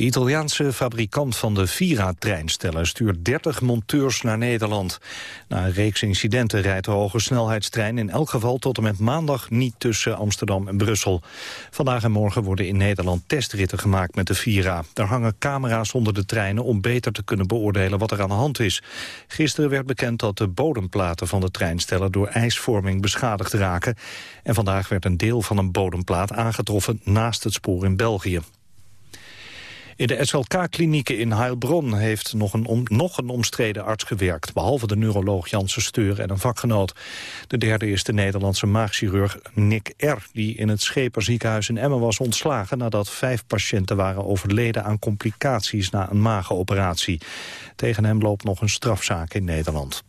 De Italiaanse fabrikant van de Vira-treinsteller stuurt 30 monteurs naar Nederland. Na een reeks incidenten rijdt de hoge snelheidstrein in elk geval tot en met maandag niet tussen Amsterdam en Brussel. Vandaag en morgen worden in Nederland testritten gemaakt met de Vira. Er hangen camera's onder de treinen om beter te kunnen beoordelen wat er aan de hand is. Gisteren werd bekend dat de bodemplaten van de treinsteller door ijsvorming beschadigd raken. En vandaag werd een deel van een bodemplaat aangetroffen naast het spoor in België. In de SLK-klinieken in Heilbronn heeft nog een, nog een omstreden arts gewerkt... behalve de neuroloog Janssen Steur en een vakgenoot. De derde is de Nederlandse maagchirurg Nick R... die in het Scheperziekenhuis in Emmen was ontslagen... nadat vijf patiënten waren overleden aan complicaties na een magenoperatie. Tegen hem loopt nog een strafzaak in Nederland.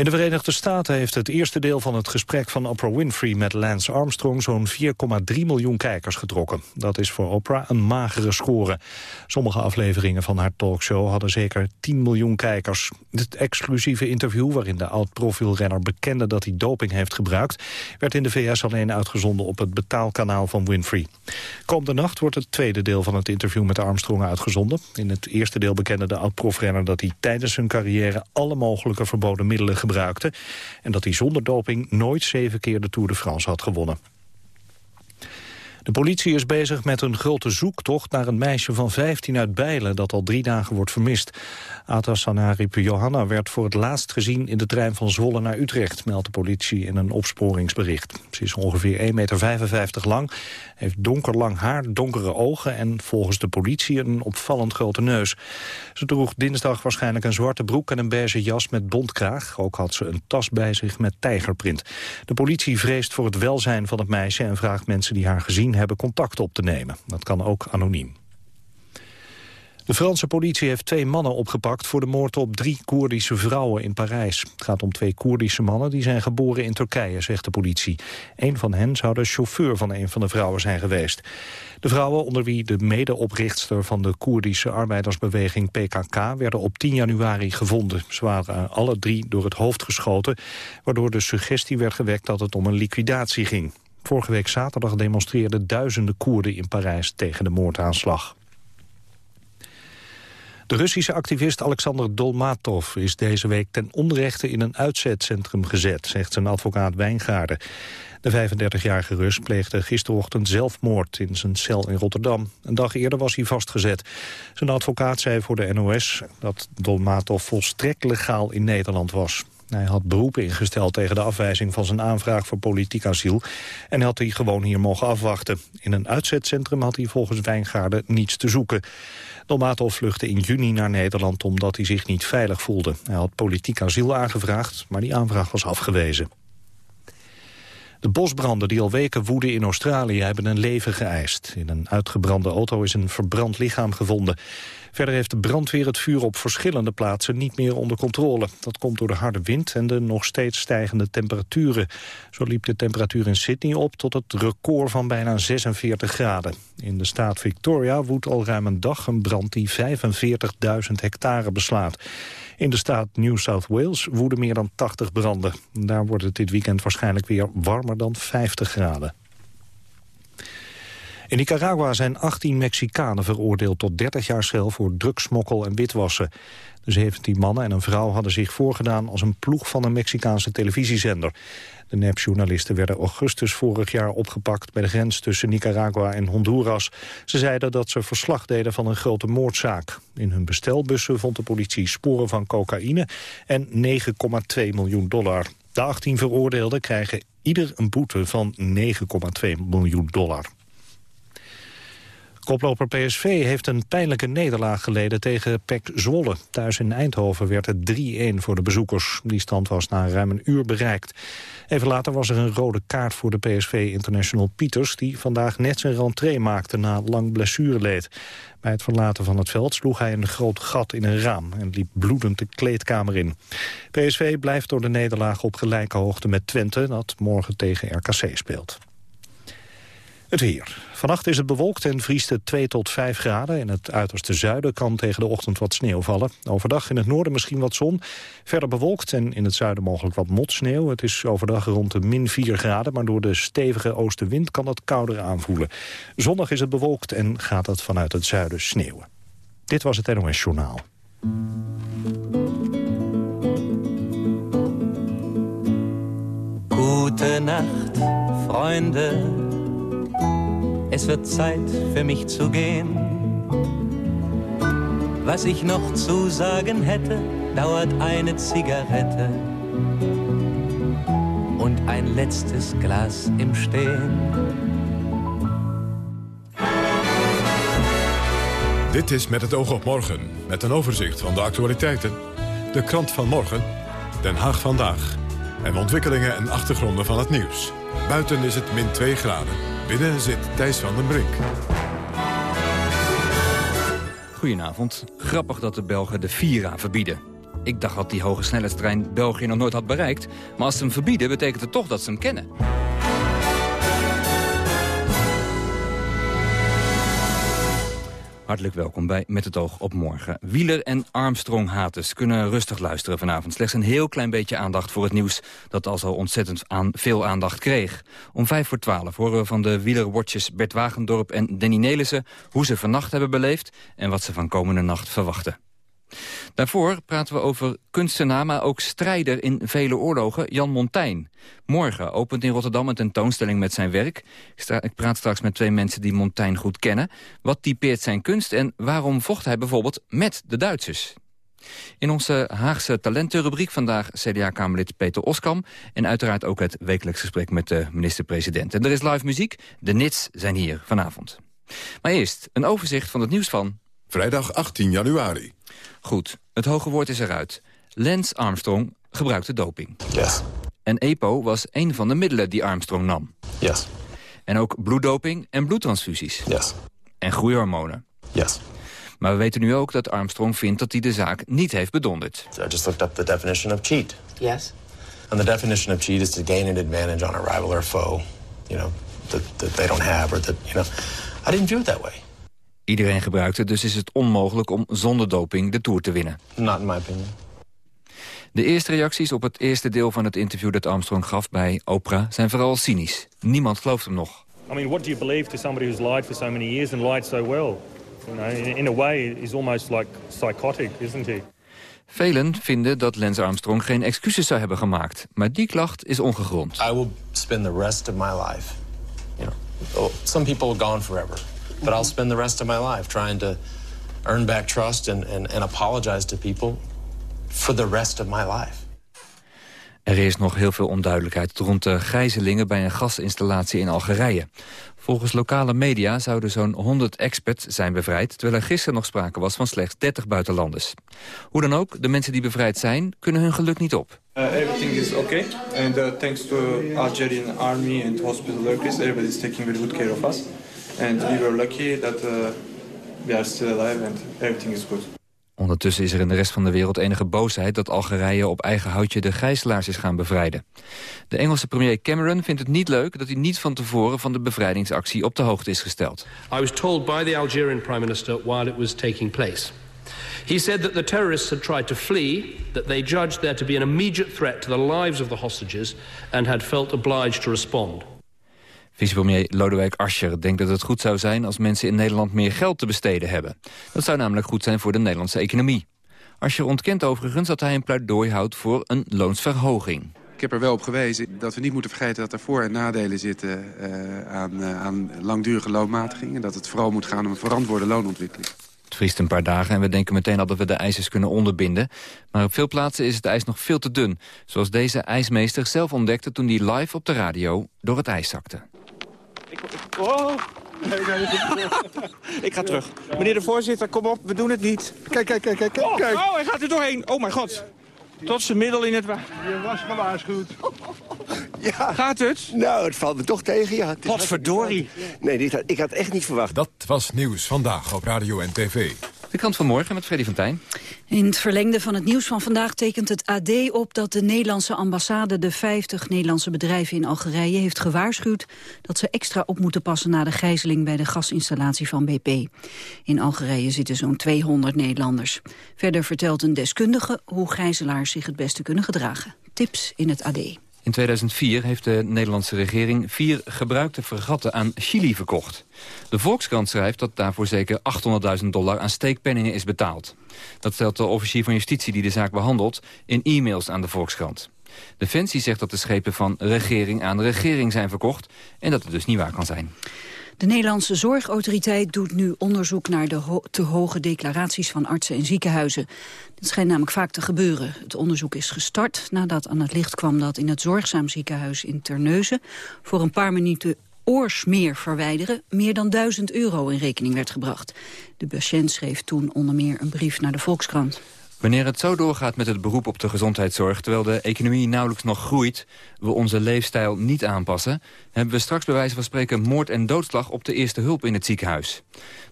In de Verenigde Staten heeft het eerste deel van het gesprek van Oprah Winfrey met Lance Armstrong zo'n 4,3 miljoen kijkers getrokken. Dat is voor Oprah een magere score. Sommige afleveringen van haar talkshow hadden zeker 10 miljoen kijkers. Het exclusieve interview waarin de oud-profielrenner bekende dat hij doping heeft gebruikt, werd in de VS alleen uitgezonden op het betaalkanaal van Winfrey. Komende nacht wordt het tweede deel van het interview met Armstrong uitgezonden. In het eerste deel bekende de oud-profrenner dat hij tijdens zijn carrière alle mogelijke verboden middelen gebruikte gebruikte... en dat hij zonder doping nooit zeven keer de Tour de France had gewonnen. De politie is bezig met een grote zoektocht naar een meisje van 15 uit Bijlen dat al drie dagen wordt vermist. Ata Sanarip Johanna werd voor het laatst gezien in de trein van Zwolle naar Utrecht, meldt de politie in een opsporingsbericht. Ze is ongeveer 1,55 meter lang, heeft donkerlang haar, donkere ogen en volgens de politie een opvallend grote neus. Ze droeg dinsdag waarschijnlijk een zwarte broek en een beige jas met bontkraag. Ook had ze een tas bij zich met tijgerprint. De politie vreest voor het welzijn van het meisje en vraagt mensen die haar gezien hebben contact op te nemen. Dat kan ook anoniem. De Franse politie heeft twee mannen opgepakt voor de moord op drie Koerdische vrouwen in Parijs. Het gaat om twee Koerdische mannen die zijn geboren in Turkije, zegt de politie. Een van hen zou de chauffeur van een van de vrouwen zijn geweest. De vrouwen, onder wie de medeoprichtster van de Koerdische arbeidersbeweging PKK, werden op 10 januari gevonden. Ze waren alle drie door het hoofd geschoten, waardoor de suggestie werd gewekt dat het om een liquidatie ging. Vorige week zaterdag demonstreerden duizenden Koerden in Parijs tegen de moordaanslag. De Russische activist Alexander Dolmatov is deze week ten onrechte in een uitzetcentrum gezet, zegt zijn advocaat Wijngaarden. De 35-jarige Rus pleegde gisterochtend zelfmoord in zijn cel in Rotterdam. Een dag eerder was hij vastgezet. Zijn advocaat zei voor de NOS dat Dolmatov volstrekt legaal in Nederland was. Hij had beroepen ingesteld tegen de afwijzing van zijn aanvraag voor politiek asiel... en had hij gewoon hier mogen afwachten. In een uitzetcentrum had hij volgens Wijngaarden niets te zoeken. Dolmatov vluchtte in juni naar Nederland omdat hij zich niet veilig voelde. Hij had politiek asiel aangevraagd, maar die aanvraag was afgewezen. De bosbranden die al weken woeden in Australië hebben een leven geëist. In een uitgebrande auto is een verbrand lichaam gevonden. Verder heeft de brandweer het vuur op verschillende plaatsen niet meer onder controle. Dat komt door de harde wind en de nog steeds stijgende temperaturen. Zo liep de temperatuur in Sydney op tot het record van bijna 46 graden. In de staat Victoria woedt al ruim een dag een brand die 45.000 hectare beslaat. In de staat New South Wales woeden meer dan 80 branden. Daar wordt het dit weekend waarschijnlijk weer warmer dan 50 graden. In Nicaragua zijn 18 Mexicanen veroordeeld tot 30 jaar cel voor drugsmokkel en witwassen. De 17 mannen en een vrouw hadden zich voorgedaan als een ploeg van een Mexicaanse televisiezender. De nepjournalisten werden augustus vorig jaar opgepakt bij de grens tussen Nicaragua en Honduras. Ze zeiden dat ze verslag deden van een grote moordzaak. In hun bestelbussen vond de politie sporen van cocaïne en 9,2 miljoen dollar. De 18 veroordeelden krijgen ieder een boete van 9,2 miljoen dollar. Koploper PSV heeft een pijnlijke nederlaag geleden tegen PEC Zwolle. Thuis in Eindhoven werd het 3-1 voor de bezoekers. Die stand was na ruim een uur bereikt. Even later was er een rode kaart voor de PSV-international Pieters... die vandaag net zijn rentree maakte na lang blessureleed. Bij het verlaten van het veld sloeg hij een groot gat in een raam... en liep bloedend de kleedkamer in. PSV blijft door de nederlaag op gelijke hoogte met Twente... dat morgen tegen RKC speelt. Het weer. Vannacht is het bewolkt en vriest het 2 tot 5 graden. In het uiterste zuiden kan tegen de ochtend wat sneeuw vallen. Overdag in het noorden misschien wat zon. Verder bewolkt en in het zuiden mogelijk wat motsneeuw. Het is overdag rond de min 4 graden... maar door de stevige oostenwind kan het kouder aanvoelen. Zondag is het bewolkt en gaat het vanuit het zuiden sneeuwen. Dit was het NOS Journaal. Goedenacht, vrienden. Es wird Zeit für mich zu gehen. Was ich noch zu sagen hätte, dauert eine Zigarette und ein letztes Glas im Stehen. Dit is Met het oog op morgen, met een overzicht van de actualiteiten. De krant van morgen, Den Haag vandaag. En ontwikkelingen en achtergronden van het nieuws. Buiten is het min 2 graden. Binnen zit Thijs van den Brink. Goedenavond. Grappig dat de Belgen de Vira verbieden. Ik dacht dat die hoge snelheidstrein België nog nooit had bereikt. Maar als ze hem verbieden, betekent het toch dat ze hem kennen. Hartelijk welkom bij Met het oog op morgen. Wieler en Armstrong-haters kunnen rustig luisteren vanavond. Slechts een heel klein beetje aandacht voor het nieuws... dat al zo ontzettend aan veel aandacht kreeg. Om vijf voor twaalf horen we van de wielerwatchers Bert Wagendorp en Danny Nelissen... hoe ze vannacht hebben beleefd en wat ze van komende nacht verwachten. Daarvoor praten we over kunstenaar, maar ook strijder in vele oorlogen, Jan Montaigne. Morgen opent in Rotterdam een tentoonstelling met zijn werk. Ik praat straks met twee mensen die Montaigne goed kennen. Wat typeert zijn kunst en waarom vocht hij bijvoorbeeld met de Duitsers? In onze Haagse talentenrubriek vandaag CDA-Kamerlid Peter Oskam... en uiteraard ook het wekelijks gesprek met de minister-president. En er is live muziek. De Nits zijn hier vanavond. Maar eerst een overzicht van het nieuws van... Vrijdag 18 januari. Goed, het hoge woord is eruit. Lance Armstrong gebruikte doping. Yes. En EPO was een van de middelen die Armstrong nam. Yes. En ook bloeddoping en bloedtransfusies. Yes. En groeihormonen. Yes. Maar we weten nu ook dat Armstrong vindt dat hij de zaak niet heeft bedonderd. So I just looked up the definition of cheat. Yes. And the definition of cheat is to gain an advantage on a rival or foe, you know, that, that they don't have or that, you know. I didn't view it that way. Iedereen gebruikt het, dus is het onmogelijk om zonder doping de Tour te winnen. Not in my opinion. De eerste reacties op het eerste deel van het interview dat Armstrong gaf bij Oprah zijn vooral cynisch. Niemand gelooft hem nog. I mean, what do you believe to somebody who's lied for so many years and lied so well? You know, in, a way, he's almost like psychotic, isn't he? Velen vinden dat Lance Armstrong geen excuses zou hebben gemaakt. Maar die klacht is ongegrond. I will spend the rest of my life, you know, oh, some people are gone forever, but I'll spend the rest of my life trying to earn back trust and, and, and apologize to people for the rest of my life. Er is nog heel veel onduidelijkheid rond de gijzelingen bij een gasinstallatie in Algerije. Volgens lokale media zouden zo'n 100 experts zijn bevrijd... terwijl er gisteren nog sprake was van slechts 30 buitenlanders. Hoe dan ook, de mensen die bevrijd zijn, kunnen hun geluk niet op. Uh, everything is okay, and uh, thanks to Algerian army and hospital workers, everybody is taking very good care of us. And we were lucky that uh, we are still alive and everything is good. Ondertussen is er in de rest van de wereld enige boosheid... dat Algerije op eigen houtje de gijzelaars is gaan bevrijden. De Engelse premier Cameron vindt het niet leuk... dat hij niet van tevoren van de bevrijdingsactie op de hoogte is gesteld. I was told by the Algerian prime minister while it was taking place. He said that the terrorists had tried to flee, that they judged there to be an immediate threat to the lives of the hostages... and had felt obliged to respond. Vicepremier Lodewijk Asscher denkt dat het goed zou zijn... als mensen in Nederland meer geld te besteden hebben. Dat zou namelijk goed zijn voor de Nederlandse economie. Asscher ontkent overigens dat hij een pleidooi houdt voor een loonsverhoging. Ik heb er wel op gewezen dat we niet moeten vergeten dat er voor- en nadelen zitten uh, aan, uh, aan langdurige loonmatiging. En dat het vooral moet gaan om een verantwoorde loonontwikkeling. Het vriest een paar dagen en we denken meteen al dat we de ijzers kunnen onderbinden. Maar op veel plaatsen is het ijs nog veel te dun. Zoals deze ijsmeester zelf ontdekte toen hij live op de radio door het ijs zakte. Ik, oh. ik ga terug. Meneer de voorzitter, kom op, we doen het niet. Kijk, kijk, kijk, kijk. Oh, kijk. oh hij gaat er doorheen. Oh mijn god. Tot zijn middel in het water. Je was gewaarschuwd. Ja. Gaat het? Nou, het valt me toch tegen, ja. Wat verdorie. Nee, dit had, ik had echt niet verwacht. Dat was Nieuws Vandaag op Radio en TV. De krant van morgen met Freddy van Tijn. In het verlengde van het nieuws van vandaag tekent het AD op dat de Nederlandse ambassade de 50 Nederlandse bedrijven in Algerije heeft gewaarschuwd dat ze extra op moeten passen na de gijzeling bij de gasinstallatie van BP. In Algerije zitten zo'n 200 Nederlanders. Verder vertelt een deskundige hoe gijzelaars zich het beste kunnen gedragen. Tips in het AD. In 2004 heeft de Nederlandse regering vier gebruikte fregatten aan Chili verkocht. De Volkskrant schrijft dat daarvoor zeker 800.000 dollar aan steekpenningen is betaald. Dat stelt de officier van justitie die de zaak behandelt in e-mails aan de Volkskrant. Defensie zegt dat de schepen van regering aan regering zijn verkocht... en dat het dus niet waar kan zijn. De Nederlandse Zorgautoriteit doet nu onderzoek naar de te hoge declaraties van artsen en ziekenhuizen. Dit schijnt namelijk vaak te gebeuren. Het onderzoek is gestart nadat aan het licht kwam dat in het Zorgzaam ziekenhuis in Terneuzen voor een paar minuten oorsmeer verwijderen meer dan 1000 euro in rekening werd gebracht. De patiënt schreef toen onder meer een brief naar de Volkskrant. Wanneer het zo doorgaat met het beroep op de gezondheidszorg... terwijl de economie nauwelijks nog groeit, we onze leefstijl niet aanpassen... hebben we straks bij wijze van spreken moord en doodslag op de eerste hulp in het ziekenhuis.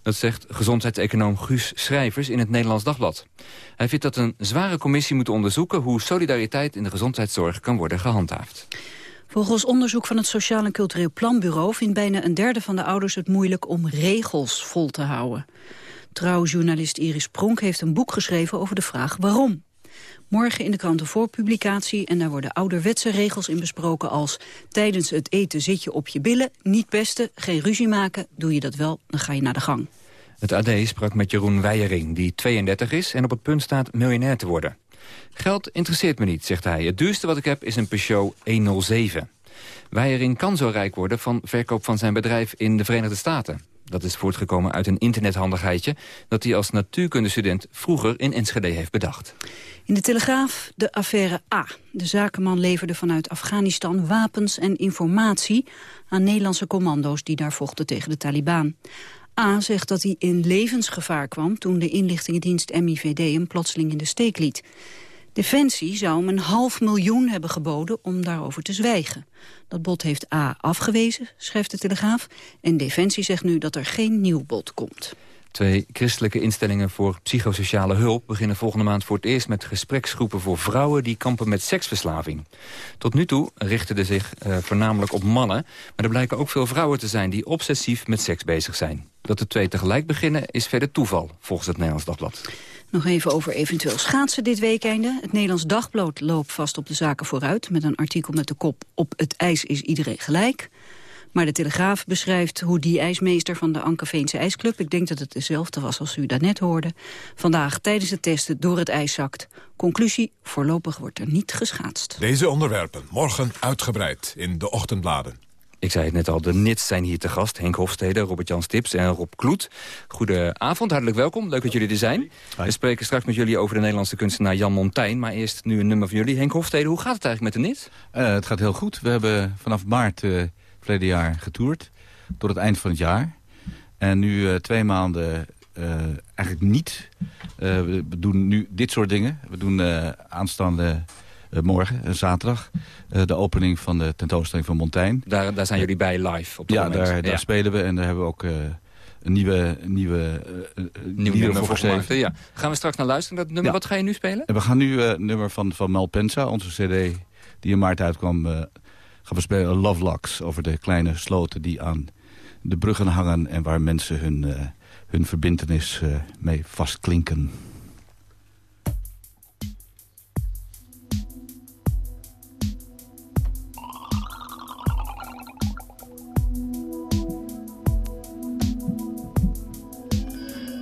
Dat zegt gezondheidseconoom Guus Schrijvers in het Nederlands Dagblad. Hij vindt dat een zware commissie moet onderzoeken... hoe solidariteit in de gezondheidszorg kan worden gehandhaafd. Volgens onderzoek van het Sociaal en Cultureel Planbureau... vindt bijna een derde van de ouders het moeilijk om regels vol te houden. Trouwjournalist Iris Pronk heeft een boek geschreven over de vraag waarom. Morgen in de kranten voor publicatie en daar worden ouderwetse regels in besproken als tijdens het eten zit je op je billen, niet pesten, geen ruzie maken, doe je dat wel, dan ga je naar de gang. Het AD sprak met Jeroen Weijering, die 32 is en op het punt staat miljonair te worden. Geld interesseert me niet, zegt hij. Het duurste wat ik heb is een Peugeot 107. Weijering kan zo rijk worden van verkoop van zijn bedrijf in de Verenigde Staten. Dat is voortgekomen uit een internethandigheidje... dat hij als natuurkundestudent vroeger in Enschede heeft bedacht. In de Telegraaf de affaire A. De zakenman leverde vanuit Afghanistan wapens en informatie... aan Nederlandse commando's die daar vochten tegen de Taliban. A zegt dat hij in levensgevaar kwam... toen de inlichtingendienst MIVD hem plotseling in de steek liet. Defensie zou hem een half miljoen hebben geboden om daarover te zwijgen. Dat bod heeft A afgewezen, schrijft de Telegraaf. En Defensie zegt nu dat er geen nieuw bod komt. Twee christelijke instellingen voor psychosociale hulp beginnen volgende maand voor het eerst met gespreksgroepen voor vrouwen die kampen met seksverslaving. Tot nu toe richten ze zich uh, voornamelijk op mannen, maar er blijken ook veel vrouwen te zijn die obsessief met seks bezig zijn. Dat de twee tegelijk beginnen is verder toeval, volgens het Nederlands Dagblad. Nog even over eventueel schaatsen dit weekende. Het Nederlands Dagblad loopt vast op de zaken vooruit... met een artikel met de kop Op het ijs is iedereen gelijk. Maar de Telegraaf beschrijft hoe die ijsmeester van de Ankerveense IJsclub... ik denk dat het dezelfde was als u daarnet hoorde... vandaag tijdens het testen door het ijs zakt. Conclusie, voorlopig wordt er niet geschaatst. Deze onderwerpen morgen uitgebreid in de ochtendbladen. Ik zei het net al, de NITS zijn hier te gast. Henk Hofstede, Robert-Jan Stips en Rob Kloet. Goedenavond, hartelijk welkom. Leuk dat jullie er zijn. We spreken straks met jullie over de Nederlandse kunstenaar Jan Montijn. Maar eerst nu een nummer van jullie. Henk Hofstede, hoe gaat het eigenlijk met de NITS? Uh, het gaat heel goed. We hebben vanaf maart uh, verleden jaar getoerd. Tot het eind van het jaar. En nu uh, twee maanden eigenlijk niet. we doen nu dit soort dingen. We doen aanstaande uh, morgen, uh, zaterdag, uh, de opening van de tentoonstelling van Montaigne. Daar, daar zijn jullie bij live op Ja, daar, daar spelen we en daar hebben we ook een nieuwe, nieuwe, nieuw nummer voor gemaakt. Ja. Gaan we straks naar luisteren dat nummer. Ja. Wat ga je nu spelen? En we gaan nu een nummer van, van Malpensa, onze cd die in maart uitkwam, gaan we spelen Love Locks over de kleine sloten die aan de bruggen hangen en waar mensen hun, hun verbindenis mee vastklinken.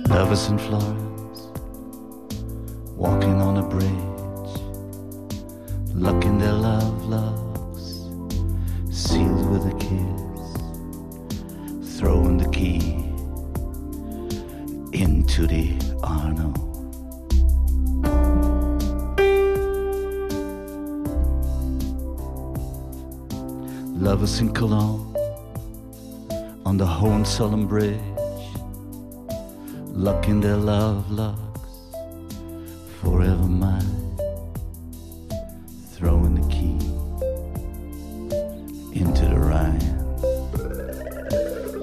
Lovers in Florence, walking on a bridge, locking their love locks, sealed with a kiss, throwing the key into the Arno. Lovers in Cologne, on the Hohenzollern Bridge luck in their love locks, forever mine. Throwing the key into the Rhine.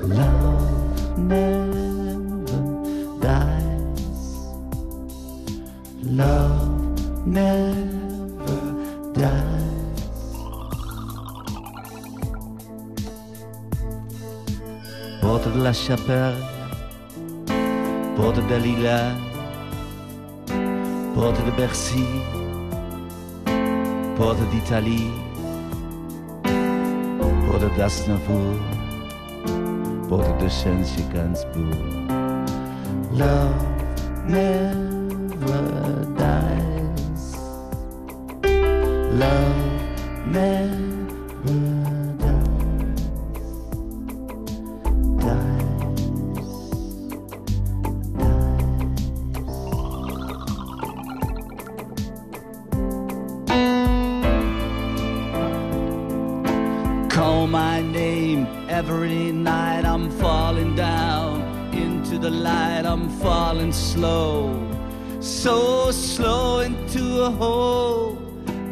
Love never dies. Love never dies. La Chapelle. Bercy, Porte d'Italie, Porte d'Asnavour, Porte de Saint-Chicansbourg. Love never dies. Love never I'm falling slow, so slow into a hole.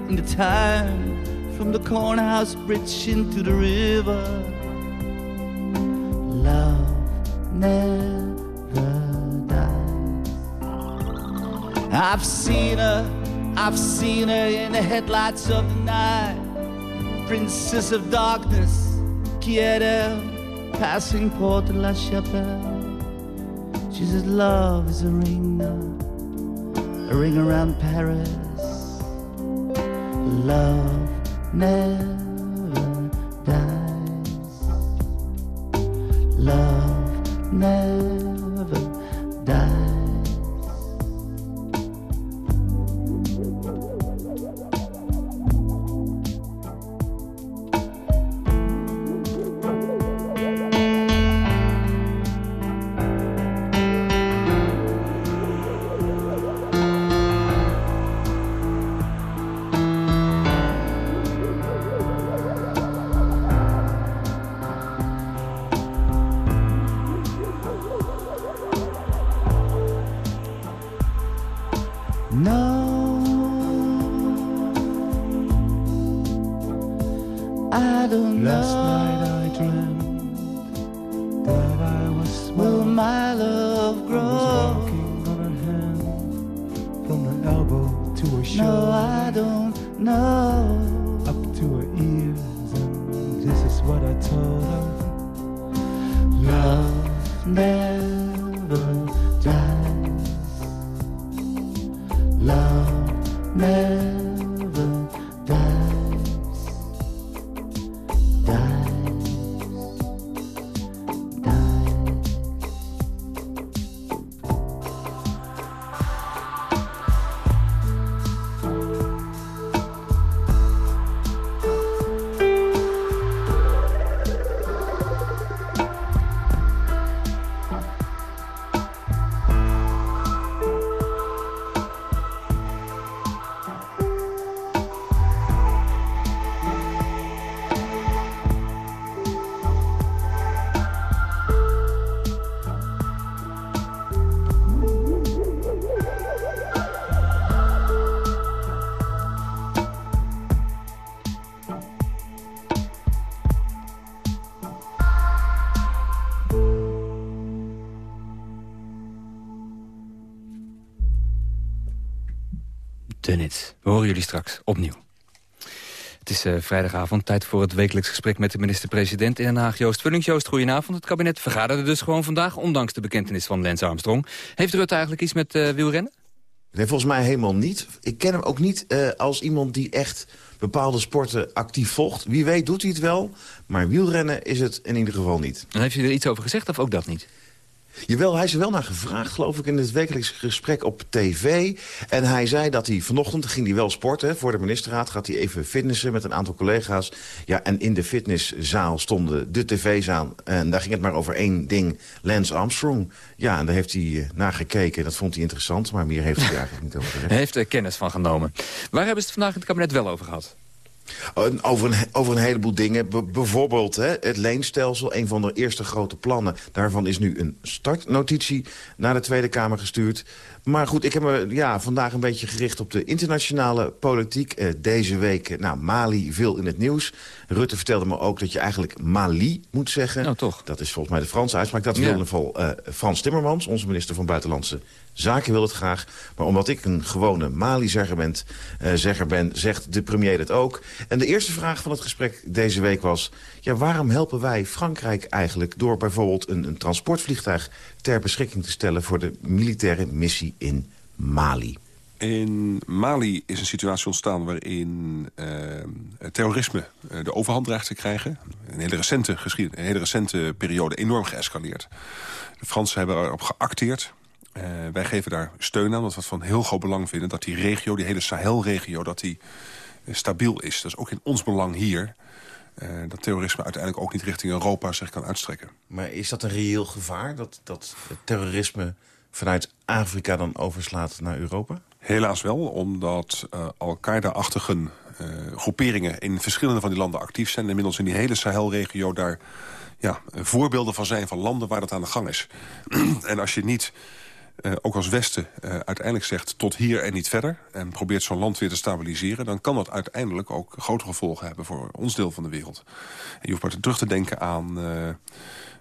In the time from the cornhouse bridge into the river. Love never dies. I've seen her, I've seen her in the headlights of the night. Princess of darkness, quiere passing Port la Chapelle. She says love is a ring, a ring around Paris. Love never No, I don't Last know. night I dreamt that I was Will my love grow? I was walking on a hand from her elbow to her No, shoulder, I don't know. up to her ears, and this is what I told her. Love never vrijdagavond, tijd voor het wekelijks gesprek met de minister-president in Den Haag. Joost Vullings. Joost, goedenavond. Het kabinet vergaderde dus gewoon vandaag, ondanks de bekentenis van Lance Armstrong. Heeft Rutte eigenlijk iets met eh, wielrennen? Nee, volgens mij helemaal niet. Ik ken hem ook niet eh, als iemand die echt bepaalde sporten actief volgt. Wie weet doet hij het wel, maar wielrennen is het in ieder geval niet. En heeft hij er iets over gezegd of ook dat niet? Jawel, hij is er wel naar gevraagd, geloof ik, in het wekelijks gesprek op tv. En hij zei dat hij vanochtend, ging hij wel sporten, voor de ministerraad gaat hij even fitnessen met een aantal collega's. Ja, en in de fitnesszaal stonden de tv-zaal en daar ging het maar over één ding, Lance Armstrong. Ja, en daar heeft hij eh, naar gekeken, dat vond hij interessant, maar meer heeft hij eigenlijk niet over. Hij heeft er kennis van genomen. Waar hebben ze het vandaag in het kabinet wel over gehad? Over een, over een heleboel dingen. Bijvoorbeeld hè, het leenstelsel, een van de eerste grote plannen. Daarvan is nu een startnotitie naar de Tweede Kamer gestuurd. Maar goed, ik heb me ja, vandaag een beetje gericht op de internationale politiek. Eh, deze week, eh, nou, Mali veel in het nieuws. Rutte vertelde me ook dat je eigenlijk Mali moet zeggen. Nou, toch. Dat is volgens mij de Franse uitspraak. Dat Ja. wil in ieder geval eh, Frans Timmermans, onze minister van Buitenlandse Zaken, wil het graag. Maar omdat ik een gewone Mali-zegger ben, zegger ben, zegt de premier het ook. En de eerste vraag van het gesprek deze week was... Ja, waarom helpen wij Frankrijk eigenlijk door bijvoorbeeld een, een transportvliegtuig ter beschikking te stellen voor de militaire missie in Mali? In Mali is een situatie ontstaan waarin eh, terrorisme eh, de overhand dreigt te krijgen. Een hele recente, geschied- een hele recente periode enorm geëscaleerd. De Fransen hebben erop geacteerd. Eh, wij geven daar steun aan, want we het van heel groot belang vinden... dat die regio, die hele Sahel-regio, dat die stabiel is. Dat is ook in ons belang hier... eh, dat terrorisme uiteindelijk ook niet richting Europa zich kan uitstrekken. Maar is dat een reëel gevaar, dat, dat het terrorisme vanuit Afrika dan overslaat naar Europa? Helaas wel, omdat eh, Al-Qaeda-achtige eh, groeperingen... in verschillende van die landen actief zijn. Inmiddels in die hele Sahelregio daar ja, voorbeelden van zijn... van landen waar dat aan de gang is. en als je niet, eh, ook als Westen, eh, uiteindelijk zegt... tot hier en niet verder... en probeert zo'n land weer te stabiliseren... dan kan dat uiteindelijk ook grote gevolgen hebben... voor ons deel van de wereld. Je hoeft maar te terug te denken aan...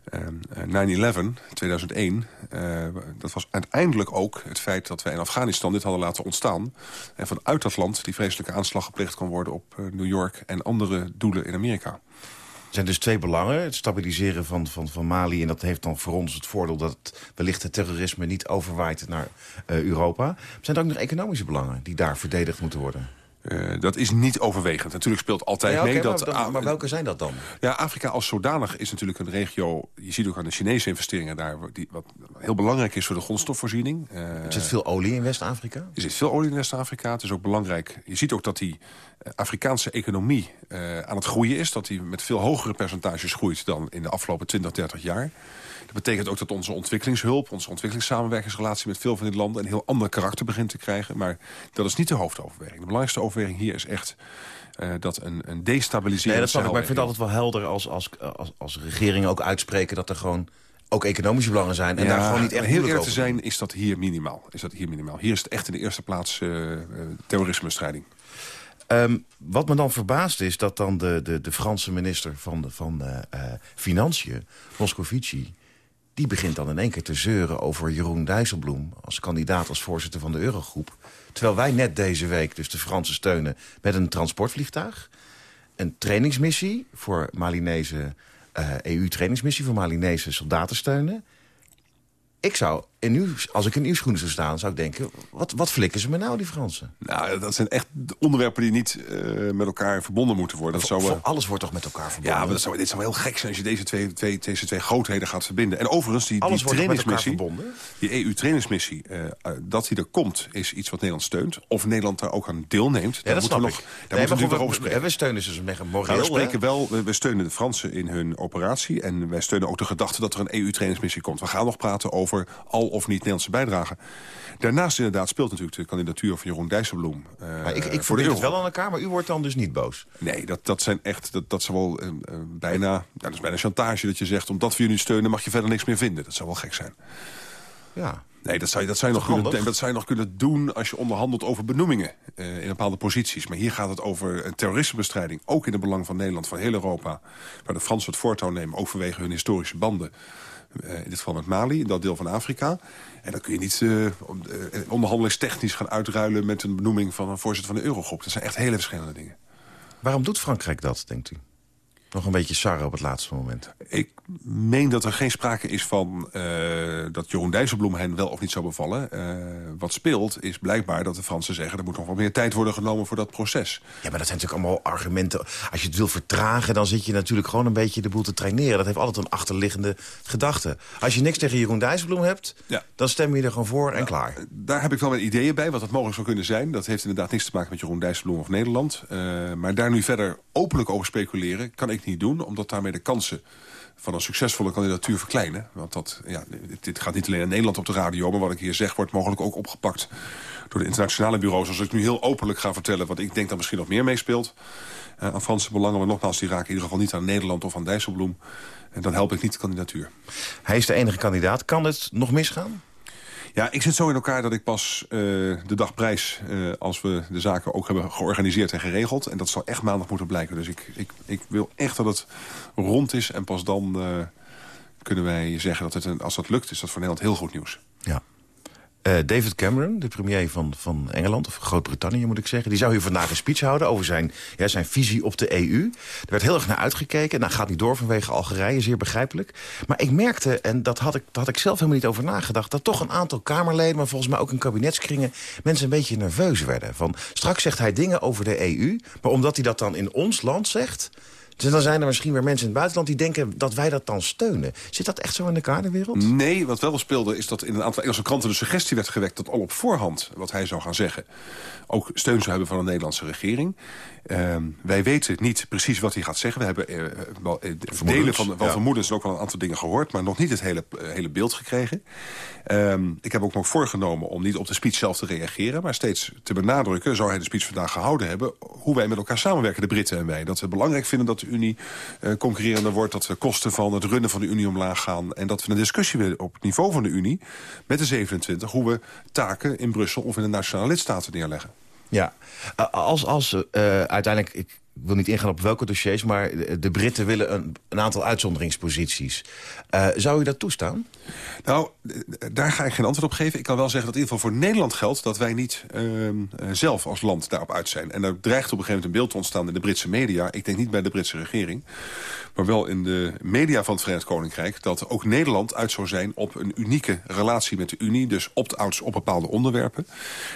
eh, eh, 9-11, 2001, eh, dat was uiteindelijk ook het feit dat wij in Afghanistan dit hadden laten ontstaan. En vanuit dat land die vreselijke aanslag gepleegd kan worden op New York en andere doelen in Amerika. Zijn dus twee belangen. Het stabiliseren van, van, van Mali. En dat heeft dan voor ons het voordeel dat wellicht het terrorisme niet overwaait naar eh, Europa. Zijn er ook nog economische belangen die daar verdedigd moeten worden? Eh, dat is niet overwegend. Natuurlijk speelt altijd Ja, mee maar dat... dan- ah, maar welke zijn dat dan? Ja, Afrika als zodanig is natuurlijk een regio... je ziet ook aan de Chinese investeringen daar... Die, wat heel belangrijk is voor de grondstofvoorziening. Eh, Er zit veel olie in West-Afrika? Er zit veel olie in West-Afrika. Het is ook belangrijk. Je ziet ook dat die eh, Afrikaanse economie aan het groeien is. Dat die met veel hogere percentages groeit dan in de afgelopen 20, 30 jaar. Dat betekent ook dat onze ontwikkelingshulp, onze ontwikkelingssamenwerkingsrelatie met veel van die landen een heel ander karakter begint te krijgen. Maar dat is niet de hoofdoverweging. De belangrijkste overweging hier is echt eh, dat een, een destabilisering... Nee, dat snap ik. Maar ik vind het altijd wel helder als, als, als, als regeringen ook uitspreken... dat er gewoon ook economische belangen zijn. En Ja, daar gewoon niet echt heel eerlijk te zijn is dat hier minimaal. Is dat hier minimaal. Hier is het echt in de eerste plaats eh, eh, terrorismebestrijding. Ehm, wat me dan verbaast is dat dan de, de, de Franse minister van, de, van Financiën, Moscovici... die begint dan in één keer te zeuren over Jeroen Dijsselbloem... als kandidaat als voorzitter van de Eurogroep. Terwijl wij net deze week dus de Fransen steunen met een transportvliegtuig... een trainingsmissie voor Malinese... eh, EU-trainingsmissie voor Malinese soldaten steunen... Ik zou, in uw, als ik in uw schoenen zou staan, zou ik denken... wat, wat flikken ze me nou, die Fransen? Nou, dat zijn echt onderwerpen die niet eh, met elkaar verbonden moeten worden. Dat zou, eh, alles wordt toch met elkaar verbonden? Ja, maar dat zou, dit zou heel gek zijn als je deze twee, twee, deze twee grootheden gaat verbinden. En overigens, die, Alles die trainingsmissie, die EU-trainingsmissie, eh, dat die er komt, is iets wat Nederland steunt. Of Nederland daar ook aan deelneemt, Ja, daar dat moeten we nog, daar Nee, moeten we nu nog over spreken. We steunen ze met moreel, Nou, we, spreken wel, we, we steunen de Fransen in hun operatie. En wij steunen ook de gedachte dat er een EU-trainingsmissie komt. We gaan nog praten over al of niet Nederlandse bijdrage. Daarnaast inderdaad speelt natuurlijk de kandidatuur van Jeroen Dijsselbloem. eh, Maar ik, ik voor de het wel aan elkaar, maar u wordt dan dus niet boos. Nee, dat, dat zijn echt, dat, dat zou wel eh, eh, bijna, dat is bijna chantage dat je zegt... omdat we je nu steunen mag je verder niks meer vinden. Dat zou wel gek zijn. Ja. Nee, dat zou, dat, zou je nog kunnen, dat zou je nog kunnen doen als je onderhandelt over benoemingen in bepaalde posities. Maar hier gaat het over een terrorismebestrijding, ook in het belang van Nederland, van heel Europa. Waar de Fransen het voortouw nemen, ook vanwege hun historische banden. Eh, in dit geval met Mali, in dat deel van Afrika. En dan kun je niet eh, onderhandelingstechnisch gaan uitruilen met een benoeming van een voorzitter van de Eurogroep. Dat zijn echt hele verschillende dingen. Waarom doet Frankrijk dat, denkt u? Nog een beetje sarre op het laatste moment. Ik meen dat er geen sprake is van eh, dat Jeroen Dijsselbloem hen wel of niet zou bevallen. Eh, wat speelt is blijkbaar dat de Fransen zeggen... er moet nog wat meer tijd worden genomen voor dat proces. Ja, maar dat zijn natuurlijk allemaal argumenten. Als je het wil vertragen, dan zit je natuurlijk gewoon een beetje de boel te traineren. Dat heeft altijd een achterliggende gedachte. Als je niks tegen Jeroen Dijsselbloem hebt, Ja. dan stem je er gewoon voor en klaar. Daar heb ik wel mijn ideeën bij, wat het mogelijk zou kunnen zijn. Dat heeft inderdaad niks te maken met Jeroen Dijsselbloem of Nederland. Eh, maar daar nu verder openlijk over speculeren kan ik niet doen... omdat daarmee de kansen van een succesvolle kandidatuur verkleinen. Want dat, ja, dit, gaat niet alleen in Nederland op de radio... maar wat ik hier zeg wordt mogelijk ook opgepakt door de internationale bureaus. Als ik nu heel openlijk ga vertellen wat ik denk dat misschien nog meer meespeelt... eh, aan Franse belangen, maar nogmaals, die raken in ieder geval niet aan Nederland of aan Dijsselbloem. En dan help ik niet de kandidatuur. Hij is de enige kandidaat. Kan het nog misgaan? Ja, ik zit zo in elkaar dat ik pas uh, de dag prijs... Uh, als we de zaken ook hebben georganiseerd en geregeld. En dat zal echt maandag moeten blijken. Dus ik, ik, ik wil echt dat het rond is. En pas dan uh, kunnen wij zeggen dat het, als dat lukt... is dat voor Nederland heel goed nieuws. Ja. Uh, David Cameron, de premier van, van Engeland, of Groot-Brittannië moet ik zeggen... die zou hier vandaag een speech houden over zijn, ja, zijn visie op de EU. Er werd heel erg naar uitgekeken. Nou, gaat niet door vanwege Algerije, zeer begrijpelijk. Maar ik merkte, en dat had ik, daar had ik zelf helemaal niet over nagedacht... dat toch een aantal Kamerleden, maar volgens mij ook in kabinetskringen... mensen een beetje nerveus werden. Van, straks zegt hij dingen over de EU, maar omdat hij dat dan in ons land zegt... Dus dan zijn er misschien weer mensen in het buitenland die denken dat wij dat dan steunen. Zit dat echt zo in de kaderwereld? Nee, wat wel speelde is dat in een aantal Engelse kranten de suggestie werd gewekt... dat al op voorhand wat hij zou gaan zeggen ook steun zou hebben van de Nederlandse regering. Uh, wij weten niet precies wat hij gaat zeggen. We hebben uh, wel, uh, delen van, van ja. vermoedens en ook wel een aantal dingen gehoord... maar nog niet het hele, hele beeld gekregen. Um, ik heb ook nog voorgenomen om niet op de speech zelf te reageren... maar steeds te benadrukken, zou hij de speech vandaag gehouden hebben... hoe wij met elkaar samenwerken, de Britten en wij. Dat we belangrijk vinden dat de Unie concurrerender wordt... dat de kosten van het runnen van de Unie omlaag gaan... en dat we een discussie willen op het niveau van de Unie... met de 27, hoe we taken in Brussel of in de nationale lidstaten neerleggen. Ja, als, als uh, uiteindelijk... Ik wil niet ingaan op welke dossiers... maar de Britten willen een, een aantal uitzonderingsposities. Uh, zou u dat toestaan? Nou, daar ga ik geen antwoord op geven. Ik kan wel zeggen dat in ieder geval voor Nederland geldt... dat wij niet uh, zelf als land daarop uit zijn. En er dreigt op een gegeven moment een beeld te ontstaan in de Britse media. Ik denk niet bij de Britse regering. Maar wel in de media van het Verenigd Koninkrijk... dat ook Nederland uit zou zijn op een unieke relatie met de Unie. Dus opt-outs op bepaalde onderwerpen.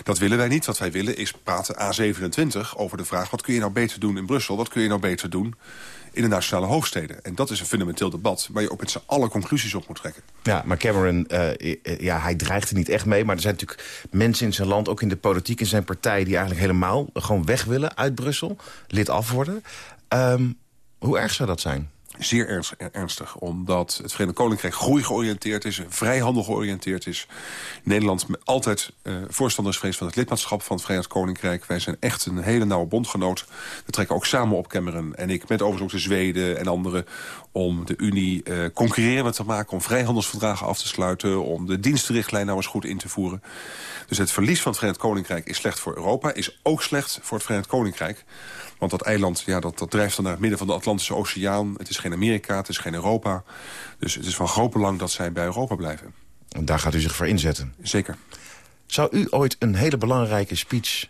Dat willen wij niet. Wat wij willen is praten A27 over de vraag... wat kun je nou beter doen in Brussel? Wat kun je nou beter doen in de nationale hoofdsteden. En dat is een fundamenteel debat waar je ook met z'n allen conclusies op moet trekken. Ja, maar Cameron, uh, ja, hij dreigt er niet echt mee. Maar er zijn natuurlijk mensen in zijn land, ook in de politiek, in zijn partij... die eigenlijk helemaal gewoon weg willen uit Brussel, lid af worden. Um, hoe erg zou dat zijn? Zeer ernstig, omdat het Verenigd Koninkrijk groei georiënteerd is... vrijhandel georiënteerd is. Nederland altijd is geweest van het lidmaatschap van het Verenigd Koninkrijk. Wij zijn echt een hele nauwe bondgenoot. We trekken ook samen op Cameron en ik met overigens ook de Zweden en anderen... om de Unie uh, concurrerend te maken, om vrijhandelsverdragen af te sluiten... om de dienstenrichtlijn nou eens goed in te voeren. Dus het verlies van het Verenigd Koninkrijk is slecht voor Europa... is ook slecht voor het Verenigd Koninkrijk... Want dat eiland ja, dat, dat drijft dan naar het midden van de Atlantische Oceaan. Het is geen Amerika, het is geen Europa. Dus het is van groot belang dat zij bij Europa blijven. En daar gaat u zich voor inzetten? Zeker. Zou u ooit een hele belangrijke speech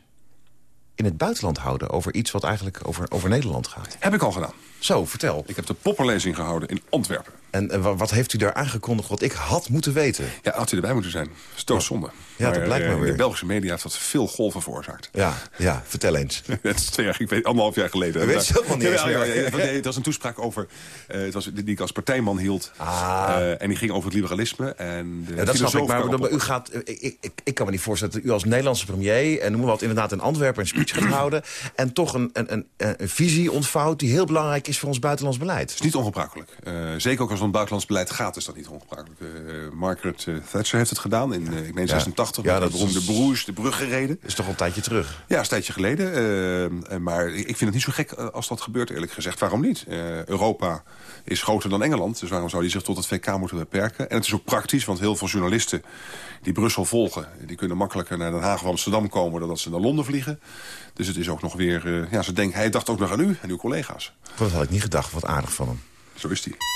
in het buitenland houden... over iets wat eigenlijk over, over Nederland gaat? Heb ik al gedaan. Zo, vertel. Ik heb de popperlezing gehouden in Antwerpen. En, en wat heeft u daar aangekondigd wat ik had moeten weten? Ja, had u erbij moeten zijn. Stootzonde. Ja, dat blijkt maar weer. De Belgische media heeft dat veel golven veroorzaakt. Ja, ja vertel eens. het is twee jaar, ik weet, anderhalf jaar geleden. Weet je helemaal niet ja, ja, ja, nee, Het was een toespraak over, uh, het was, die ik als partijman hield. Ah. Uh, en die ging over het liberalisme. En de ja, dat snap ik, maar, maar u gaat, ik, ik, ik kan me niet voorstellen dat u als Nederlandse premier... en noem maar wat, inderdaad in Antwerpen een speech gaat houden... en toch een, een, een, een visie ontvouwt die heel belangrijk is voor ons buitenlands beleid. Het is niet ongebruikelijk. Uh, zeker ook als het om buitenlands beleid gaat, is dat niet ongebruikelijk. Margaret Thatcher heeft het gedaan in, ik meen, 86. Ja, dat de Bruges, de brug gereden. is toch al een tijdje terug? Ja, een tijdje geleden. Maar ik vind het niet zo gek als dat gebeurt, eerlijk gezegd. Waarom niet? Europa is groter dan Engeland. Dus waarom zou die zich tot het VK moeten beperken? En het is ook praktisch, want heel veel journalisten die Brussel volgen... die kunnen makkelijker naar Den Haag of Amsterdam komen... dan dat ze naar Londen vliegen. Dus het is ook nog weer... Uh, ja, ze denken, hij dacht ook nog aan u en uw collega's. Dat had ik niet gedacht. Wat aardig van hem. Zo is hij.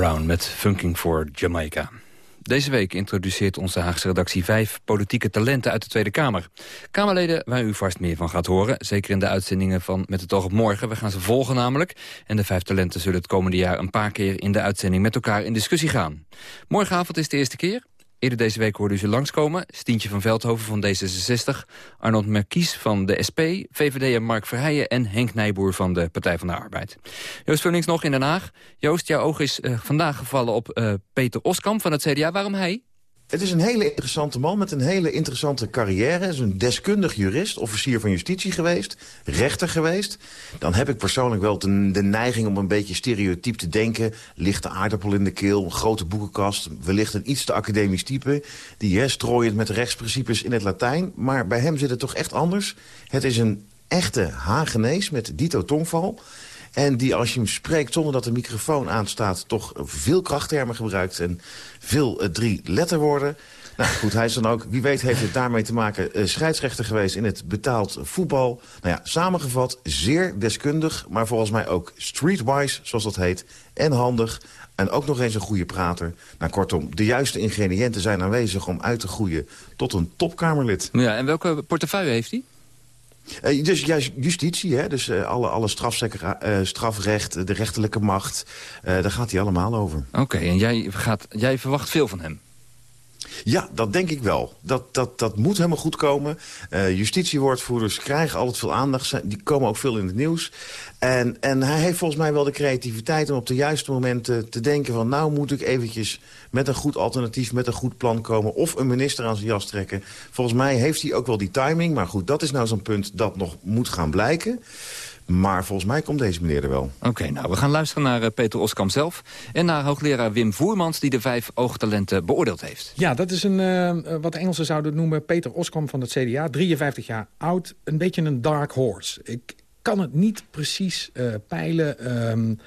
Brown met Funking for Jamaica. Deze week introduceert onze Haagse redactie vijf politieke talenten uit de Tweede Kamer. Kamerleden waar u vast meer van gaat horen. Zeker in de uitzendingen van Met het oog op morgen. We gaan ze volgen namelijk. En de vijf talenten zullen het komende jaar een paar keer in de uitzending met elkaar in discussie gaan. Morgenavond is de eerste keer. Eerder deze week hoorde u ze langskomen. Stientje van Veldhoven van D66, Arnold Merkies van de SP... VVD Mark Verheijen en Henk Nijboer van de Partij van de Arbeid. Joost Vullings nog in Den Haag. Joost, jouw oog is uh, vandaag gevallen op uh, Peter Oskamp van het CDA. Waarom hij? Het is een hele interessante man met een hele interessante carrière. Hij is een deskundig jurist, officier van justitie geweest, rechter geweest. Dan heb ik persoonlijk wel de, neiging om een beetje stereotyp te denken. Lichte aardappel in de keel, een grote boekenkast. Wellicht een iets te academisch type. Die hè, strooiend met rechtsprincipes in het Latijn. Maar bij hem zit het toch echt anders. Het is een echte Hagenees met dito tongval. En die als je hem spreekt zonder dat de microfoon aanstaat... toch veel krachttermen gebruikt en veel uh, drie letterwoorden. Nou goed, hij is dan ook, wie weet heeft het daarmee te maken... Uh, scheidsrechter geweest in het betaald voetbal. Nou ja, samengevat, zeer deskundig, maar volgens mij ook streetwise, zoals dat heet. En handig, en ook nog eens een goede prater. Nou, kortom, de juiste ingrediënten zijn aanwezig om uit te groeien tot een topkamerlid. Ja, en welke portefeuille heeft hij? Uh, dus juist justitie, hè? dus uh, alle, alle uh, strafrecht, de rechterlijke macht, daar gaat hij allemaal over. Oké, en jij, gaat, jij verwacht veel van hem? Ja, dat denk ik wel. Dat, dat, dat moet helemaal goed komen. Uh, justitiewoordvoerders krijgen altijd veel aandacht. Die komen ook veel in het nieuws. En, en hij heeft volgens mij wel de creativiteit om op de juiste momenten te denken van... nou moet ik eventjes met een goed alternatief, met een goed plan komen... of een minister aan zijn jas trekken. Volgens mij heeft hij ook wel die timing. Maar goed, dat is nou zo'n punt dat nog moet gaan blijken. Maar volgens mij komt deze meneer er wel. Oké, okay, nou, we gaan luisteren naar uh, Peter Oskam zelf... en naar hoogleraar Wim Voermans, die de vijf oogtalenten beoordeeld heeft. Ja, dat is een, uh, wat de Engelsen zouden noemen Peter Oskam van het CDA. 53 jaar oud, een beetje een dark horse. Ik kan het niet precies uh, peilen... Um,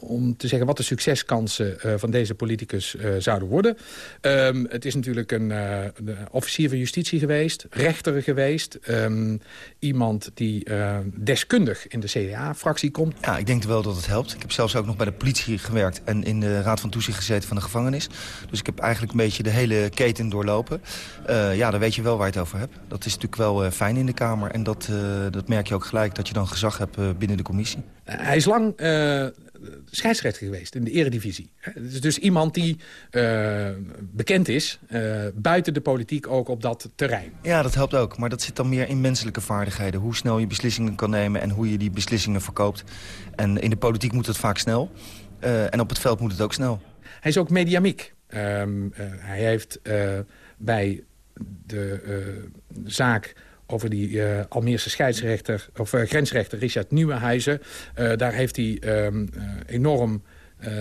om te zeggen wat de succeskansen uh, van deze politicus uh, zouden worden. Um, het is natuurlijk een, een, officier van justitie geweest, rechter geweest. Um, iemand die deskundig in de CDA-fractie komt. Ja, ik denk wel dat het helpt. Ik heb zelfs ook nog bij de politie gewerkt... en in de Raad van Toezicht gezeten van de gevangenis. Dus ik heb eigenlijk een beetje de hele keten doorlopen. ja, dan weet je wel waar je het over hebt. Dat is natuurlijk wel fijn in de Kamer. En dat, dat merk je ook gelijk dat je dan gezag hebt binnen de commissie. hij is lang scheidsrechter geweest in de eredivisie. Het is dus iemand die uh, bekend is, uh, buiten de politiek ook op dat terrein. Ja, dat helpt ook. Maar dat zit dan meer in menselijke vaardigheden. Hoe snel je beslissingen kan nemen en hoe je die beslissingen verkoopt. En in de politiek moet het vaak snel. Uh, en op het veld moet het ook snel. Hij is ook mediamiek. Um, hij heeft bij de zaak over die uh, Almeerse scheidsrechter, of uh, grensrechter Richard Nieuwenhuizen. Uh, daar heeft hij um, enorm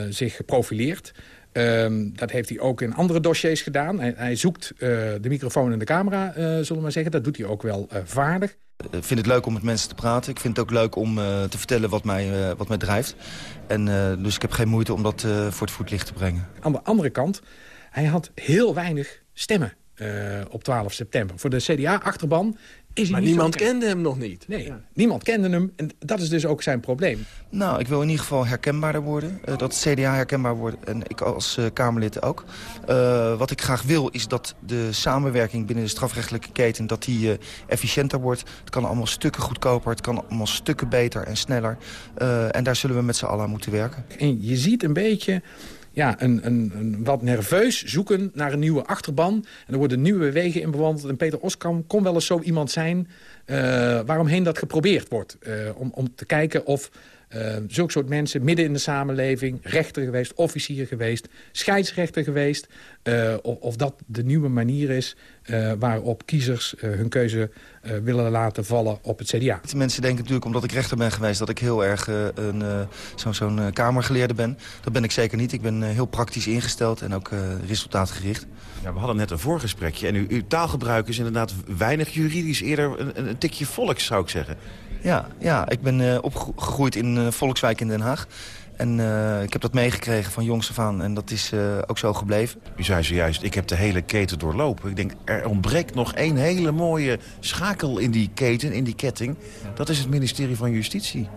zich geprofileerd. Um, dat heeft hij ook in andere dossiers gedaan. Hij, hij zoekt de microfoon en de camera, zullen we maar zeggen. Dat doet hij ook wel vaardig. Ik vind het leuk om met mensen te praten. Ik vind het ook leuk om te vertellen wat mij, wat mij drijft. En, dus ik heb geen moeite om dat voor het voetlicht te brengen. Aan de andere kant, hij had heel weinig stemmen. Uh, op 12 september. Voor de CDA-achterban is maar niemand kende hem nog niet. Nee, ja. niemand kende hem. En dat is dus ook zijn probleem. Nou, ik wil in ieder geval herkenbaarder worden. Uh, dat het CDA herkenbaar wordt. En ik als uh, Kamerlid ook. Uh, wat ik graag wil is dat de samenwerking binnen de strafrechtelijke keten... dat die efficiënter wordt. Het kan allemaal stukken goedkoper. Het kan allemaal stukken beter en sneller. en daar zullen we met z'n allen aan moeten werken. En je ziet een beetje ja, een, een, een, wat nerveus zoeken naar een nieuwe achterban. En er worden nieuwe wegen in bewandeld. En Peter Oskam kon wel eens zo iemand zijn... Uh, waaromheen dat geprobeerd wordt. Uh, om, om te kijken of uh, zulke soort mensen midden in de samenleving... rechter geweest, officier geweest, scheidsrechter geweest... Uh, of, of, dat de nieuwe manier is uh, waarop kiezers hun keuze willen laten vallen op het CDA. De mensen denken natuurlijk, omdat ik rechter ben geweest... dat ik heel erg zo'n zo kamergeleerde ben. Dat ben ik zeker niet. Ik ben heel praktisch ingesteld en ook resultaatgericht. Ja, we hadden net een voorgesprekje en uw, uw taalgebruik is inderdaad weinig juridisch. Eerder een, een tikje volks, zou ik zeggen. Ja, ja ik ben uh, opgegroeid in uh, Volkswijk in Den Haag. En uh, ik heb dat meegekregen van jongs af aan. En dat is ook zo gebleven. U zei zojuist, ik heb de hele keten doorlopen. Ik denk, er ontbreekt nog één hele mooie schakel in die keten, in die ketting. Dat is het ministerie van Justitie.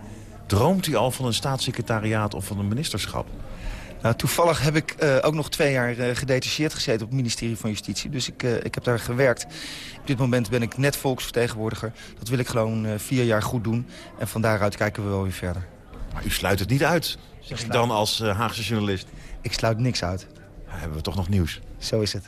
Droomt u al van een staatssecretariaat of van een ministerschap? Nou, toevallig heb ik uh, ook nog twee jaar uh, gedetacheerd gezeten op het ministerie van Justitie. Dus ik, uh, ik heb daar gewerkt. Op dit moment ben ik net volksvertegenwoordiger. Dat wil ik gewoon vier jaar goed doen. En van daaruit kijken we wel weer verder. Maar u sluit het niet uit, zeg je dan als Haagse journalist? Ik sluit niks uit. Dan hebben we toch nog nieuws. Zo is het.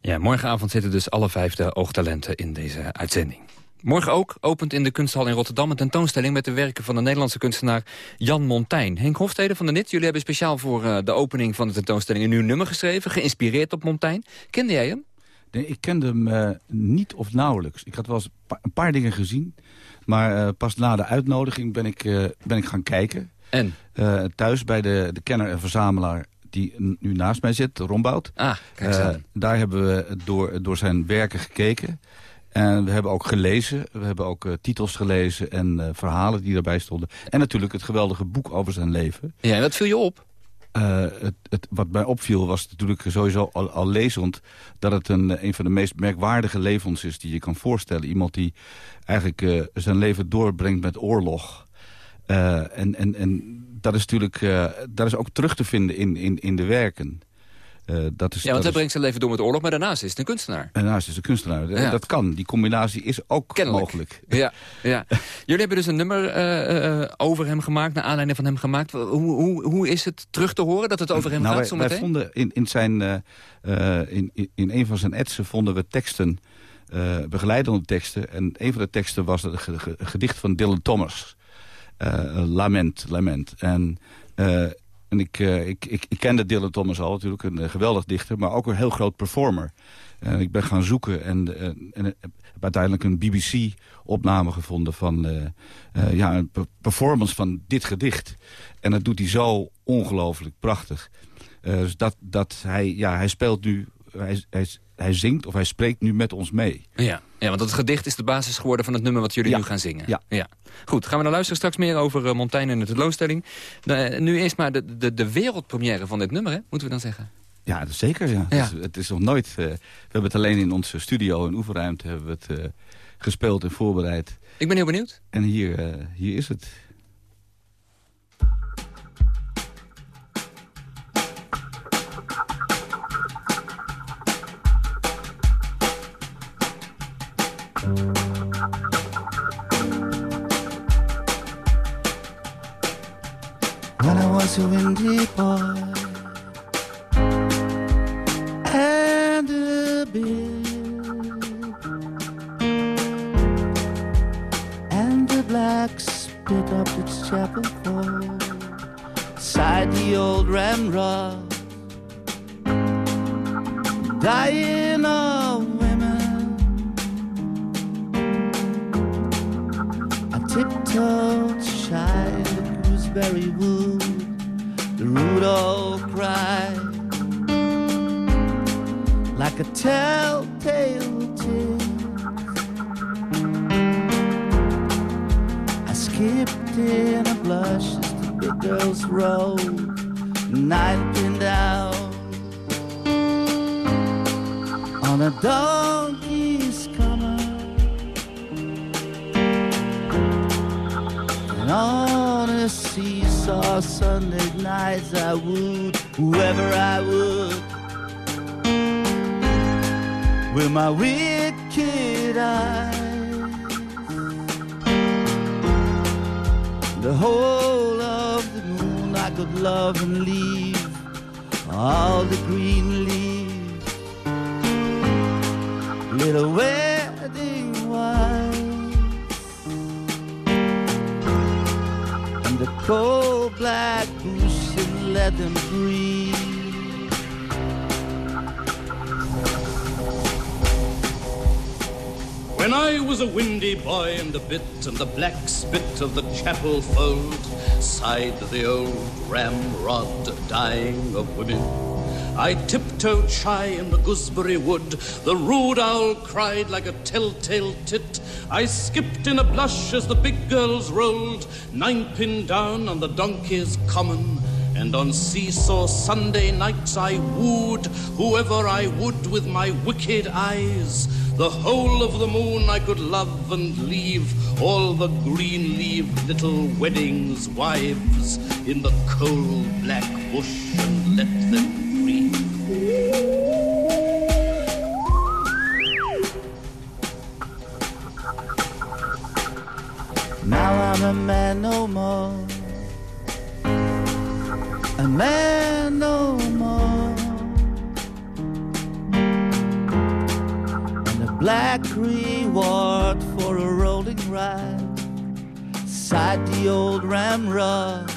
Ja, morgenavond zitten dus alle vijfde oogtalenten in deze uitzending. Morgen ook opent in de kunsthal in Rotterdam een tentoonstelling... met de werken van de Nederlandse kunstenaar Jan Montijn. Henk Hofstede van de NIT, jullie hebben speciaal voor uh, de opening van de tentoonstelling... een nieuw nummer geschreven, geïnspireerd op Montijn. Kende jij hem? Nee, ik kende hem uh, niet of nauwelijks. Ik had wel eens een paar dingen gezien. Maar uh, pas na de uitnodiging ben ik, ben ik gaan kijken. En? thuis bij de, de kenner en verzamelaar die nu naast mij zit, Rombout. Ah, kijk daar hebben we door, door zijn werken gekeken. En we hebben ook gelezen. We hebben ook uh, titels gelezen en uh, verhalen die daarbij stonden. En natuurlijk het geweldige boek over zijn leven. Ja, en wat viel je op? Uh, het, het, wat mij opviel was natuurlijk sowieso al, al lezend... dat het een, een van de meest merkwaardige levens is die je kan voorstellen. Iemand die eigenlijk zijn leven doorbrengt met oorlog. en, en, en dat is natuurlijk dat is ook terug te vinden in, in, in de werken. Uh, dat is, ja, want hij brengt zijn leven door met oorlog, maar daarnaast is het een kunstenaar. Daarnaast is het een kunstenaar. Ja. Dat kan. Die combinatie is ook Kennelijk. mogelijk. Ja, ja. Jullie hebben dus een nummer uh, uh, over hem gemaakt, naar aanleiding van hem gemaakt. Hoe, hoe, hoe is het terug te horen dat het over hem nou, gaat wij, wij vonden in, in, zijn, in, in, in een van zijn etsen vonden we teksten, begeleidende teksten. En een van de teksten was een gedicht van Dylan Thomas. lament, lament. En... En ik, uh, ik, ik, ik kende Dylan Thomas al, natuurlijk een uh, geweldig dichter... maar ook een heel groot performer. En ik ben gaan zoeken en, en heb uiteindelijk een BBC-opname gevonden... van ja, een performance van dit gedicht. En dat doet hij zo ongelooflijk prachtig. dus dat, dat hij, ja, hij speelt nu... Hij, hij, hij zingt of hij spreekt nu met ons mee. Ja, ja want het gedicht is de basis geworden van het nummer wat jullie ja. nu gaan zingen. Ja. ja. Goed, gaan we dan luisteren straks meer over uh, Montaigne en de tentoonstelling. Uh, nu eerst maar de, de, de wereldpremière van dit nummer, hè? moeten we dan zeggen? Ja, zeker. Ja. ja. Het, is, het, is, nog nooit... Uh, we hebben het alleen in onze studio en oefenruimte hebben we het gespeeld en voorbereid. Ik ben heel benieuwd. En hier, hier is het. When I was a windy boy and a bill and the black spit up its chapel fall beside the old ramrod dying of shy the gooseberry wood the all cried like a telltale tale. I skipped in a blush as the big girls rolled, night pinned down on a donkey's seesaw Sunday nights I would, whoever I would, with my wicked eyes. The whole of the moon I could love and leave. All the green leaves, little wedding white and the cold black goose and let them breathe. When I was a windy boy in the bit and the black spit of the chapel fold, sighed the old ramrod dying of women. I tiptoed shy in the gooseberry wood. The rude owl cried like a telltale tit. I skipped in a blush as the big girls rolled, nine pin down on the donkey's common. And on seesaw Sunday nights I wooed whoever I would with my wicked eyes. The whole of the moon I could love and leave all the green leaved little weddings' wives in the coal black bush and let them I'm a man no more. A man no more. And a black reward for a rolling ride. Side the old ramrod.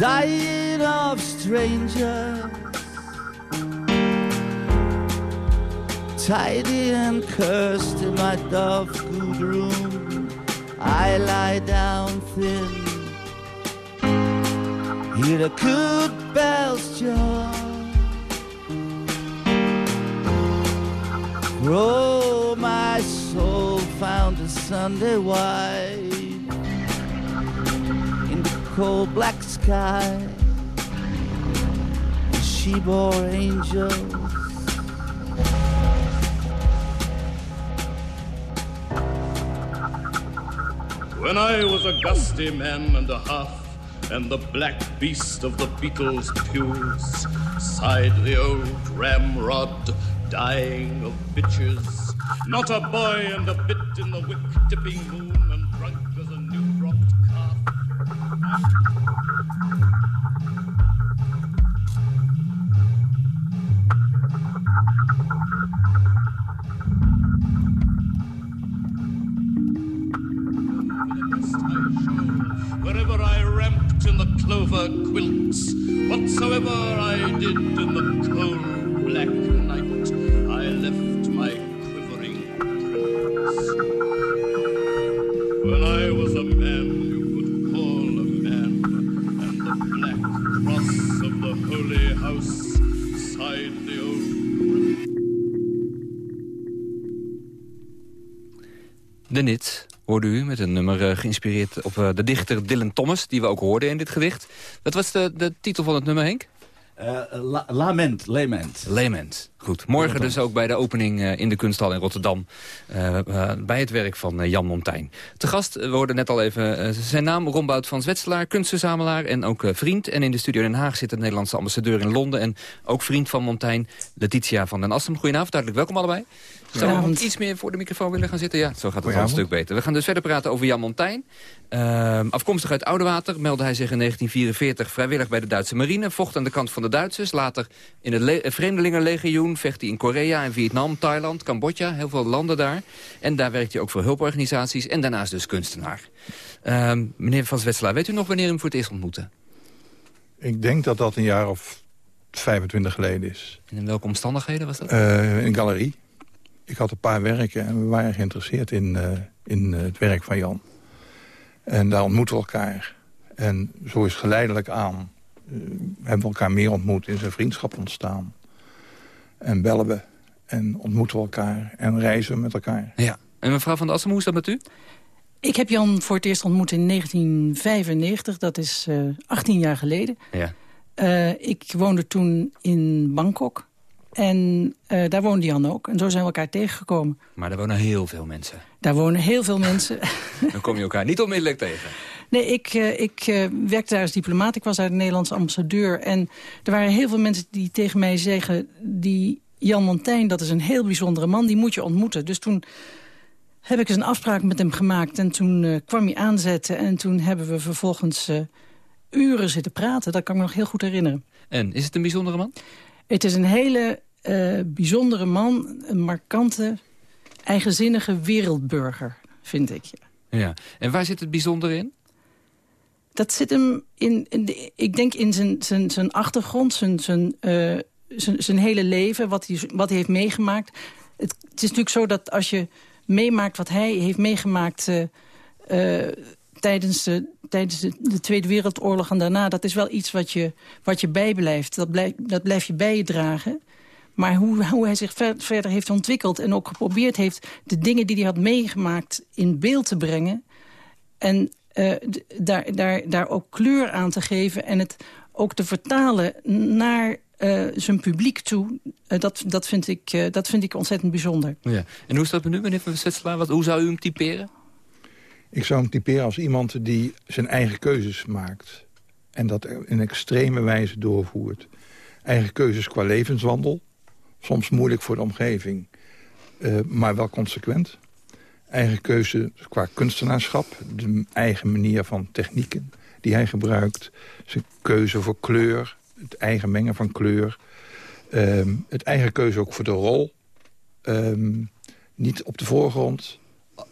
Dying of strangers. tidy and cursed in my dove good room. I lie down thin. Hear the good bells jar. Oh, my soul found a Sunday white in the cold black sky. She bore angels. When I was a gusty man and a half, and the black beast of the Beatles' pews, sighed the old ramrod, dying of bitches. Not a boy and a bit in the wick dipping moon, and drunk as a new dropped calf. Whatsoever I did in the cold black night, I left my quivering prints. When I was a man you could call a man, and the black cross of the holy house sighed the old De Nit hoorde u met een nummer eh, geïnspireerd op eh, de dichter Dylan Thomas... die we ook hoorden in dit gedicht. Wat was de, de titel van het nummer, Henk? Eh, la- lament, lament. Lament. Goed. Morgen dus ook bij de opening eh, in de kunsthal in Rotterdam. eh, eh, bij het werk van Jan Montijn. Te gast, we hoorden net al even zijn naam. Rombout van Zwetselaar, kunstverzamelaar en ook eh, vriend. En in de studio in Den Haag zit de Nederlandse ambassadeur in Londen. En ook vriend van Montijn, Letitia van den Assem. Goedenavond, hartelijk welkom allebei. Zou we iets meer voor de microfoon willen gaan zitten? Ja, zo gaat het wel een stuk beter. We gaan dus verder praten over Jan Montijn. Ehm, afkomstig uit Oudewater meldde hij zich in 1944 vrijwillig bij de Duitse marine. Vocht aan de kant van de Duitsers. Later in het le- Vreemdelingenlegioen vecht hij in Korea en Vietnam, Thailand, Cambodja. Heel veel landen daar. En daar werkt hij ook voor hulporganisaties. En daarnaast dus kunstenaar. Ehm, meneer Van Zwetselaar, weet u nog wanneer u hem voor het eerst ontmoette? Ik denk dat dat een jaar of 25 geleden is. En in welke omstandigheden was dat? Eh, in een galerie. Ik had een paar werken en we waren geïnteresseerd in, eh, in eh, het werk van Jan. En daar ontmoeten we elkaar. En zo is geleidelijk aan... hebben we elkaar meer ontmoet, is een vriendschap ontstaan. En bellen we en ontmoeten we elkaar en reizen we met elkaar. Ja. En mevrouw Van der Assem, hoe is dat met u? Ik heb Jan voor het eerst ontmoet in 1995. Dat is eh 18 jaar geleden. Ja. Eh, ik woonde toen in Bangkok. En eh, daar woonde Jan ook. En zo zijn we elkaar tegengekomen. Maar er wonen heel veel mensen. Daar wonen heel veel mensen. Dan kom je elkaar niet onmiddellijk tegen. Nee, ik, eh, ik eh, werkte daar als diplomaat. Ik was daar de Nederlandse ambassadeur. En er waren heel veel mensen die tegen mij zeggen... die Jan Montijn, dat is een heel bijzondere man, die moet je ontmoeten. Dus toen heb ik eens een afspraak met hem gemaakt. En toen eh, kwam hij aanzetten. En toen hebben we vervolgens uren zitten praten. Dat kan ik me nog heel goed herinneren. En, is het een bijzondere man? Het is een hele bijzondere man. Een markante, eigenzinnige wereldburger, vind ik. Ja. Ja. En waar zit het bijzonder in? Dat zit hem in, in de- ik denk in zijn, zijn, zijn achtergrond, zijn, zijn, eh, zijn, zijn hele leven, wat hij, wat hij heeft meegemaakt. Het, is natuurlijk zo dat als je meemaakt wat hij heeft meegemaakt... eh, eh, tijdens, de, tijdens de, de Tweede Wereldoorlog en daarna... dat is wel iets wat je, wat je bijblijft. Dat, blijf, dat blijf je bij dragen. Maar hoe, hoe hij zich ver- verder heeft ontwikkeld en ook geprobeerd heeft... de dingen die hij had meegemaakt in beeld te brengen... En eh, daar, daar, daar ook kleur aan te geven... en het ook te vertalen naar uh, zijn publiek toe. Uh, dat, dat, vind ik, uh, dat vind ik ontzettend bijzonder. Ja. En hoe is dat nu, meneer Van Zetselaar? Wat, hoe zou u hem typeren? Ik zou hem typeren als iemand die zijn eigen keuzes maakt. En dat in extreme wijze doorvoert. Eigen keuzes qua levenswandel. Soms moeilijk voor de omgeving. maar wel consequent. Eigen keuze qua kunstenaarschap. De eigen manier van technieken die hij gebruikt. Zijn keuze voor kleur het eigen mengen van kleur. Ehm, het eigen keuze ook voor de rol. Ehm, niet op de voorgrond,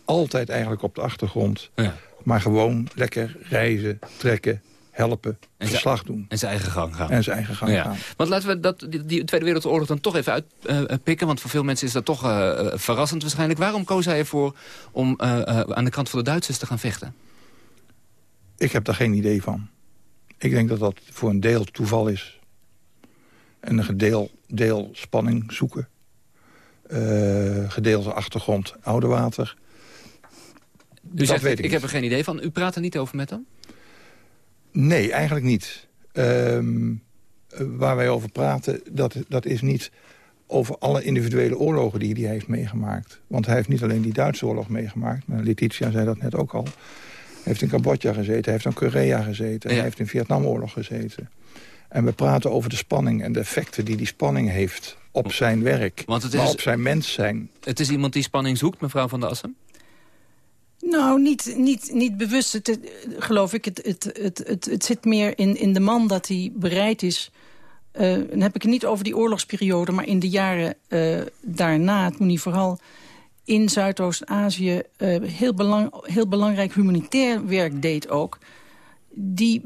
altijd eigenlijk op de achtergrond. Ja. Maar gewoon lekker reizen, trekken, helpen, en verslag doen. En zijn eigen gang gaan. En zijn eigen gang gaan. Want laten we dat, die, Tweede Wereldoorlog dan toch even uitpikken. Uh, want voor veel mensen is dat toch uh, verrassend waarschijnlijk. Waarom koos hij ervoor om uh, aan de kant van de Duitsers te gaan vechten? Ik heb daar geen idee van. Ik denk dat dat voor een deel toeval is. En een gedeel, deel spanning zoeken. Gedeelte achtergrond oude water. U dat zegt, weet ik, ik heb er geen idee van. U praat er niet over met hem? Nee, eigenlijk niet. Uh, waar wij over praten, dat, dat is niet over alle individuele oorlogen die hij heeft meegemaakt. Want hij heeft niet alleen die Duitse oorlog meegemaakt. Maar Letitia zei dat net ook al heeft in Cambodja gezeten, hij heeft in Korea gezeten... hij heeft in Vietnamoorlog gezeten. En we praten over de spanning en de effecten die die spanning heeft... op zijn werk, Want het is, maar op zijn mens zijn. Het is iemand die spanning zoekt, mevrouw Van der Assem? Nou, niet, niet, niet bewust, het, geloof ik. Het, het, het, het, het zit meer in, in de man dat hij bereid is... Uh, dan heb ik het niet over die oorlogsperiode... maar in de jaren uh, daarna, het moet niet vooral in Zuidoost-Azië uh, heel, belang, heel belangrijk humanitair werk deed ook... die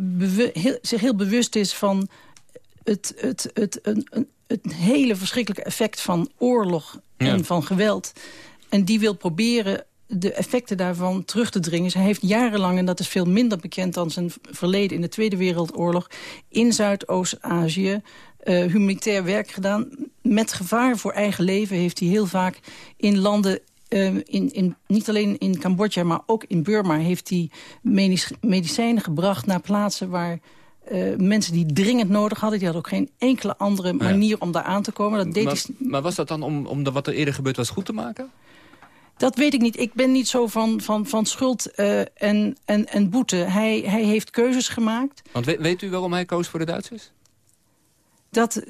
heel, zich heel bewust is van het, het, het, een, het hele verschrikkelijke effect van oorlog en van geweld. En die wil proberen de effecten daarvan terug te dringen. Hij heeft jarenlang, en dat is veel minder bekend dan zijn verleden... in de Tweede Wereldoorlog, in Zuidoost-Azië... Uh, humanitair werk gedaan. Met gevaar voor eigen leven heeft hij heel vaak in landen Ehm, in, in, niet alleen in Cambodja, maar ook in Burma... heeft hij medicijnen gebracht naar plaatsen waar... Uh, mensen die dringend nodig hadden. Die hadden ook geen enkele andere manier om daar aan te komen. Dat deed maar, maar was dat dan om, om de, wat er eerder gebeurd was goed te maken? Dat weet ik niet. Ik ben niet zo van, van, van schuld uh, en, en, en boete. Hij, hij heeft keuzes gemaakt. Want weet, weet u waarom hij koos voor de Duitsers? Dat,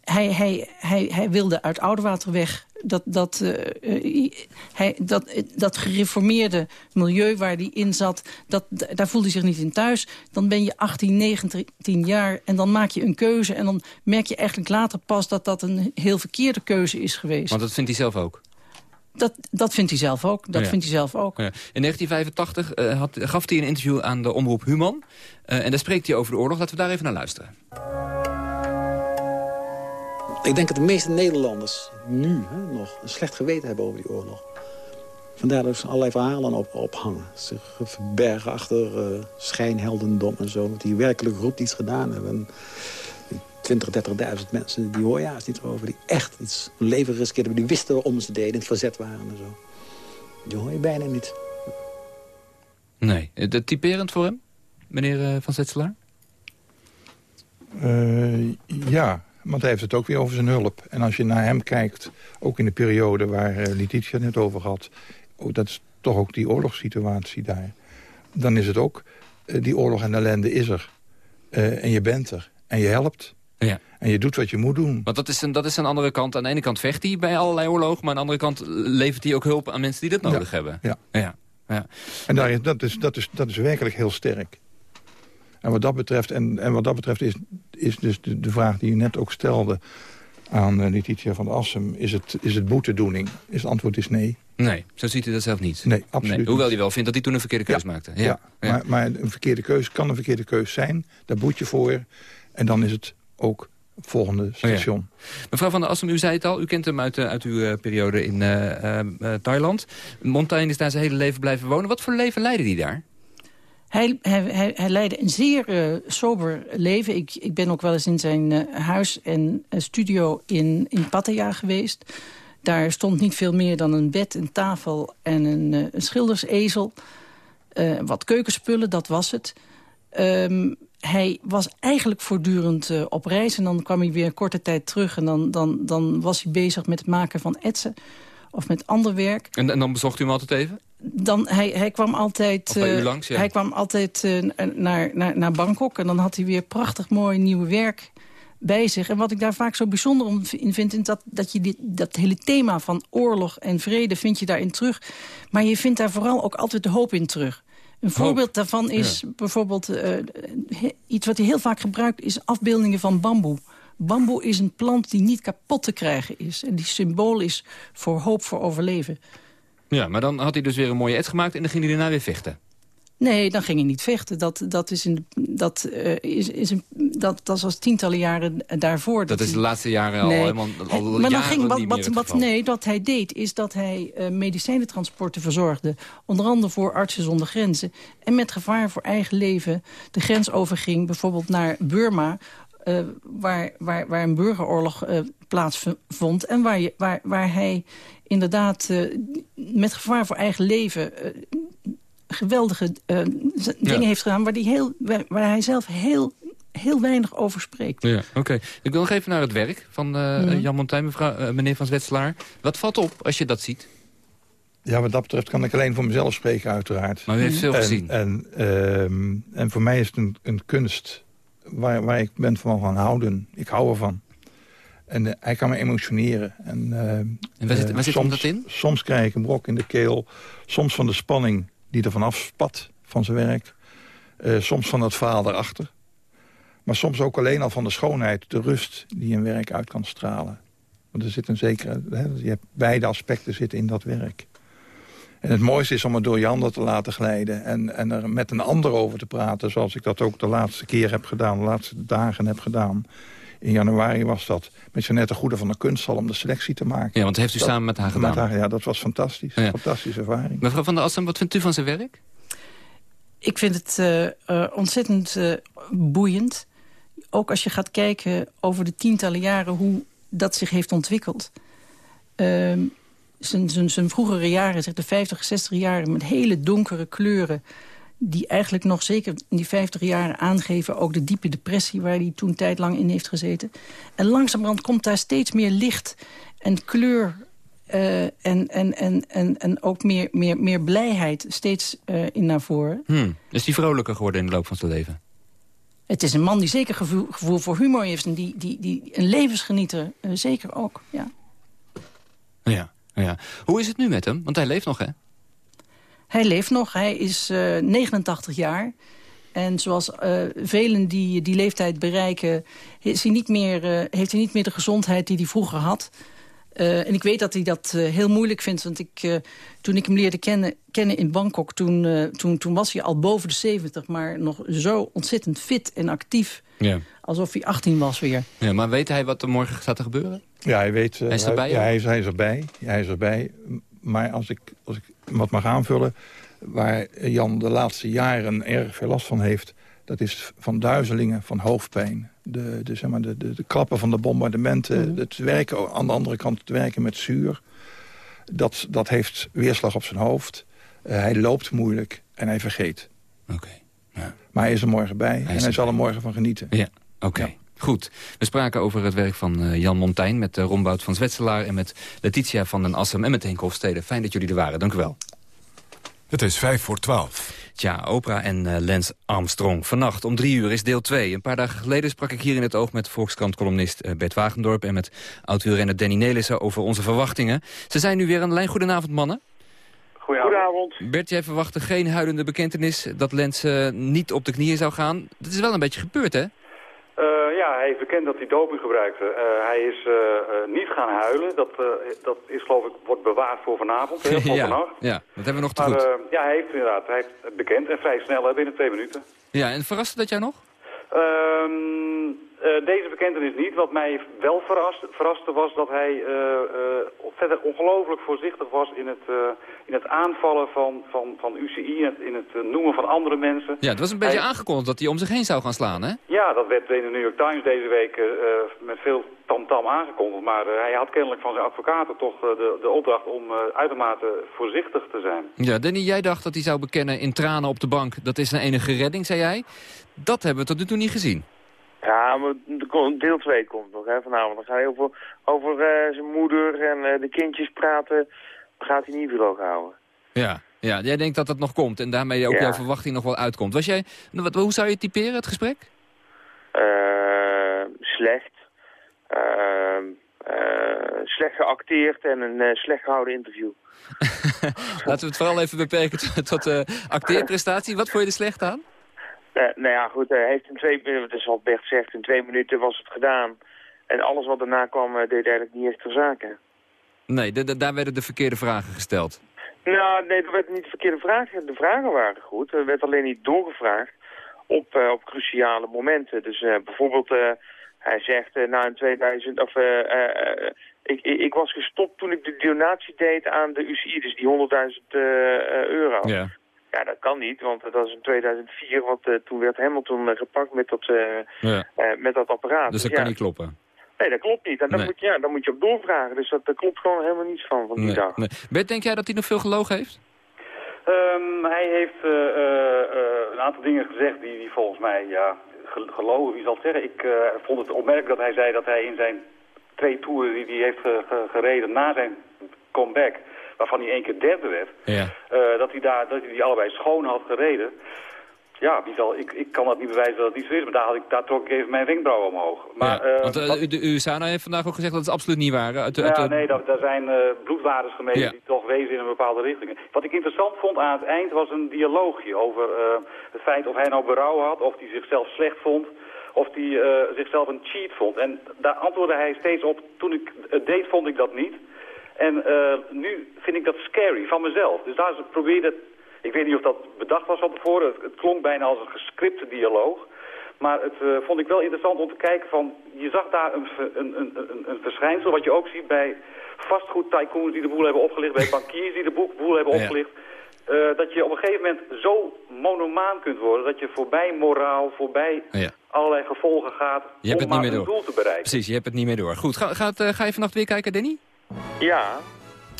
hij, hij, hij, hij wilde uit Oudewater weg. Dat, dat, uh, hij, dat, dat gereformeerde milieu waar hij in zat, dat, daar voelde hij zich niet in thuis. Dan ben je 18, 19 jaar en dan maak je een keuze... en dan merk je eigenlijk later pas dat dat een heel verkeerde keuze is geweest. Want dat vindt hij zelf ook? Dat, dat vindt hij zelf ook. Dat vindt hij zelf ook. Ja. In 1985 uh, had, gaf hij een interview aan de omroep Human. Uh, en daar spreekt hij over de oorlog. Laten we daar even naar luisteren. Ik denk dat de meeste Nederlanders nu hè, nog een slecht geweten hebben over die oorlog. Vandaar dat ze allerlei verhalen op, ophangen. Zich verbergen achter uh, schijnheldendom en zo. Die werkelijke groep die iets gedaan hebben. 20, 30.000 mensen, die hoor je haast niet over. Die echt iets hun leven riskeerden. Die wisten waarom ze deden, in het verzet waren en zo. Die hoor je bijna niet. Nee. Dat typerend voor hem, meneer uh, Van Zetselaar? Uh, ja, want hij heeft het ook weer over zijn hulp. En als je naar hem kijkt, ook in de periode waar uh, Letitia net over had... Oh, dat is toch ook die oorlogssituatie daar. Dan is het ook, uh, die oorlog en ellende is er. Uh, en je bent er. En je helpt. Ja. En je doet wat je moet doen. Want dat is, een, dat is een andere kant. Aan de ene kant vecht hij bij allerlei oorlogen... maar aan de andere kant levert hij ook hulp aan mensen die dat nodig ja. hebben. Ja. ja. ja. En daar dat, is, dat, is, dat is werkelijk heel sterk. En wat dat betreft, en, en wat dat betreft is, is dus de, de vraag die u net ook stelde aan uh, Letitia van Assem... Is het, is het boetedoening? Is het antwoord is nee. Nee, zo ziet hij dat zelf niet. Nee, absoluut nee, Hoewel hij wel vindt dat hij toen een verkeerde keus maakte. Ja, ja, ja. Maar, maar, een verkeerde keus kan een verkeerde keus zijn. Daar boet je voor. En dan is het ook volgende station. Oh ja. Mevrouw van der Assem, u zei het al. U kent hem uit, uh, uit uw uh, periode in uh, Thailand. Montaigne is daar zijn hele leven blijven wonen. Wat voor leven leidde hij daar? Hij, hij, hij, leidde een zeer uh, sober leven. Ik, ik ben ook wel eens in zijn uh, huis en uh, studio in, in Pattaya geweest. Daar stond niet veel meer dan een bed, een tafel en een, een schildersezel. eh, wat keukenspullen, dat was het. Ehm, hij was eigenlijk voortdurend uh, op reis en dan kwam hij weer een korte tijd terug... en dan, dan, dan was hij bezig met het maken van etsen of met ander werk. En, en dan bezocht u hem altijd even? Dan, hij, hij kwam altijd, uh, langs, ja. hij kwam altijd uh, naar, naar, naar Bangkok en dan had hij weer prachtig mooi nieuw werk bij zich. En wat ik daar vaak zo bijzonder om in vind... is dat, dat je dit, dat hele thema van oorlog en vrede vind je daarin terug. Maar je vindt daar vooral ook altijd de hoop in terug. Een voorbeeld daarvan is bijvoorbeeld... Uh, iets wat hij heel vaak gebruikt... is afbeeldingen van bamboe. Bamboe is een plant die niet kapot te krijgen is. En die symbool is voor hoop voor overleven. Ja, maar dan had hij dus weer een mooie et gemaakt... en dan ging hij daarna weer vechten. Nee, dan ging hij niet vechten. Dat, dat, is, in, dat, uh, is, is een, dat, dat was tientallen jaren daarvoor. Dat, dat is de laatste jaren nee. al helemaal al Maar dan ging, wat, wat, wat, nee, wat hij deed is dat hij uh, medicijnentransporten verzorgde. Onder andere voor artsen zonder grenzen. En met gevaar voor eigen leven de grens overging. Bijvoorbeeld naar Burma. Uh, waar, waar, waar een burgeroorlog plaatsvond. En waar, je, waar, waar hij inderdaad met gevaar voor eigen leven geweldige uh, dingen heeft gedaan... Waar, die heel, waar hij zelf heel, heel weinig over spreekt. Ja, oké. Ik wil nog even naar het werk van uh, Jan Montijn, mevrouw, uh, meneer Van Zwetselaar. Wat valt op als je dat ziet? Ja, wat dat betreft kan ik alleen voor mezelf spreken, uiteraard. Maar u heeft veel en, gezien. En, uh, en voor mij is het een, een kunst waar, waar ik ben van gaan houden. Ik hou ervan. En uh, hij kan me emotioneren. En, uh, en waar zit, waar zit soms, dat in? Soms krijg ik een brok in de keel. Soms van de spanning die er vanaf spat van zijn werk. Uh, soms van het verhaal erachter. Maar soms ook alleen al van de schoonheid, de rust die een werk uit kan stralen. Want er zit een zekere... Hè, je hebt beide aspecten zitten in dat werk. En het mooiste is om het door je handen te laten glijden... En, en er met een ander over te praten... zoals ik dat ook de laatste keer heb gedaan... de laatste dagen heb gedaan. In januari was dat met Jeannette Goede van de Kunsthal... om de selectie te maken. Ja, want heeft u dat, samen met haar gedaan? Met haar, ja, dat was fantastisch. Ja. Fantastische ervaring. Mevrouw van der Assem, wat vindt u van zijn werk? Ik vind het uh, uh, ontzettend uh, boeiend. Ook als je gaat kijken over de tientallen jaren... hoe dat zich heeft ontwikkeld. Ehm, zijn vroegere jaren, zeg de 50, 60 jaren... met hele donkere kleuren die eigenlijk nog zeker in die 50 jaren aangeven... ook de diepe depressie waar hij toen tijdlang in heeft gezeten. En langzamerhand komt daar steeds meer licht en kleur... Uh, en, en, en, en, en ook meer, meer, meer blijheid steeds uh, in naar voren. Hmm. Is hij vrolijker geworden in de loop van zijn leven? Het is een man die zeker gevoel, gevoel voor humor heeft... en die, die, die een levensgenieter uh, zeker ook, ja. ja. Ja. Hoe is het nu met hem? Want hij leeft nog, hè? Hij leeft nog, hij is uh, 89 jaar. En zoals uh, velen die die leeftijd bereiken... Is hij niet meer, uh, heeft hij niet meer de gezondheid die hij vroeger had. Uh, en ik weet dat hij dat heel moeilijk vindt. Want ik, toen ik hem leerde kennen, kennen in Bangkok... Toen, toen, toen was hij al boven de 70, maar nog zo ontzettend fit en actief. Ja. Alsof hij 18 was weer. Ja, maar weet hij wat er morgen gaat te gebeuren? Ja, hij weet... hij is erbij? Ja, hij is, hij is erbij. Hij is erbij. Maar als ik, als ik wat mag aanvullen... waar Jan de laatste jaren erg veel last van heeft... dat is van duizelingen, van hoofdpijn. De, de, zeg maar, de, de, de klappen van de bombardementen. Mm. Het werken, aan de andere kant het werken met zuur. Dat, dat heeft weerslag op zijn hoofd. Uh, hij loopt moeilijk en hij vergeet. Oké. Okay. Ja. Maar hij is er morgen bij hij en hij zal er morgen van genieten. Ja, oké. Okay. Ja. Goed. We spraken over het werk van uh, Jan Montijn... met uh, Rombout van Zwetselaar en met Letitia van den Assem... en met Henk Hofstede. Fijn dat jullie er waren. Dank u wel. Het is vijf voor twaalf. Tja, Oprah en uh, Lance Armstrong. Vannacht om drie uur is deel 2. Een paar dagen geleden sprak ik hier in het oog met Volkskrant-columnist uh, Bert Wagendorp... en met oud-wielrenner Danny Nelissen over onze verwachtingen. Ze zijn nu weer aan de lijn. Goedenavond, mannen. Goedenavond. Bert, jij verwachtte geen huilende bekentenis dat Lance uh, niet op de knieën zou gaan. Dat is wel een beetje gebeurd, hè? Uh, ja, hij heeft bekend dat hij doping gebruikte. Uh, hij is uh, niet gaan huilen. Dat, dat is geloof ik, wordt bewaard voor vanavond. Voor ja, vannacht. ja, dat hebben we nog te maar, goed. ja, hij heeft inderdaad hij heeft bekend en vrij snel, binnen twee minuten. Ja, en verraste dat jou nog? Um, Uh, deze bekentenis niet. Wat mij wel verrast, verraste was dat hij uh, uh, verder ongelooflijk voorzichtig was in het, in het aanvallen van, van, van UCI, in het, in het noemen van andere mensen. Ja, het was een beetje aangekondigd dat hij om zich heen zou gaan slaan, hè? Ja, dat werd in de New York Times deze week met veel tamtam -tam aangekondigd. Maar hij had kennelijk van zijn advocaten toch de, de opdracht om uitermate voorzichtig te zijn. Ja, Danny, jij dacht dat hij zou bekennen in tranen op de bank. Dat is zijn enige redding, zei jij. Dat hebben we tot nu toe niet gezien. Ja, maar deel 2 komt nog hè, vanavond. Dan heel veel over uh, zijn moeder en uh, de kindjes praten. Dan gaat hij niet veel houden. Ja, ja, jij denkt dat dat nog komt en daarmee ook ja. jouw verwachting nog wel uitkomt. Was jij, wat, hoe zou je typeren, het gesprek? Uh, slecht. slecht geacteerd en een slecht gehouden interview. Laten we het vooral even beperken tot de acteerprestatie. Wat vond je er slecht aan? Uh, nou ja, goed, hij heeft in twee, het is wat Bert zegt, in twee minuten was het gedaan. En alles wat daarna kwam deed eigenlijk niet echt ter zake. Nee, daar werden de verkeerde vragen gesteld. Nou, nee, er werden niet de verkeerde vragen. De vragen waren goed. Er werd alleen niet doorgevraagd op, uh, op cruciale momenten. Dus bijvoorbeeld, hij zegt, na in 2000, of ik, ik, ik, was gestopt toen ik de donatie deed aan de UCI, dus die 100.000 euro. Ja. Ja, dat kan niet, want dat is in 2004, want uh, toen werd Hamilton uh, gepakt met dat, uh, ja. met dat apparaat. Dus dat dus, kan ja. niet kloppen? Nee, dat klopt niet. En dan, Nee. moet, je, ja, dan moet je op doorvragen. Dus dat, daar klopt gewoon helemaal niets van, van die Nee, dag. nee. Bert, denk jij dat hij nog veel gelogen heeft? Um, hij heeft uh, uh, een aantal dingen gezegd die, die volgens mij, ja, ge geloven, wie zal het zeggen. Ik uh, vond het opmerkelijk dat hij zei dat hij in zijn twee toeren die hij heeft ge ge gereden na zijn comeback, waarvan hij één keer derde werd, Ja. uh, dat, hij daar, dat hij die allebei schoon had gereden. Ja, wie zal, ik, ik kan dat niet bewijzen dat het niet zo is, maar daar, had ik, daar trok ik even mijn wenkbrauw omhoog. Maar, ja. uh, Want uh, de USANA heeft vandaag ook gezegd dat het absoluut niet waar. Uit, ja, nee, daar, daar zijn uh, bloedwaardes gemeten Ja. die toch wezen in een bepaalde richting. Wat ik interessant vond aan het eind was een dialoogje over het feit of hij nou berouw had, of hij zichzelf slecht vond, of hij zichzelf een cheat vond. En daar antwoordde hij steeds op, toen ik het deed vond ik dat niet. En uh, nu vind ik dat scary van mezelf. Dus daar probeerde ik weet niet of dat bedacht was van tevoren. Het, het klonk bijna als een gescripte dialoog. Maar het uh, vond ik wel interessant om te kijken van... Je zag daar een, een, een, een, een verschijnsel wat je ook ziet bij vastgoedtycoons die de boel hebben opgelicht... bij bankiers die de boel, boel hebben Ja. opgelicht. Uh, dat je op een gegeven moment zo monomaan kunt worden... dat je voorbij moraal, voorbij Ja. allerlei gevolgen gaat... Je hebt om het niet maar meer door. doel te bereiken. Precies, je hebt het niet meer door. Goed, ga, gaat, uh, ga je vannacht weer kijken, Danny? Ja.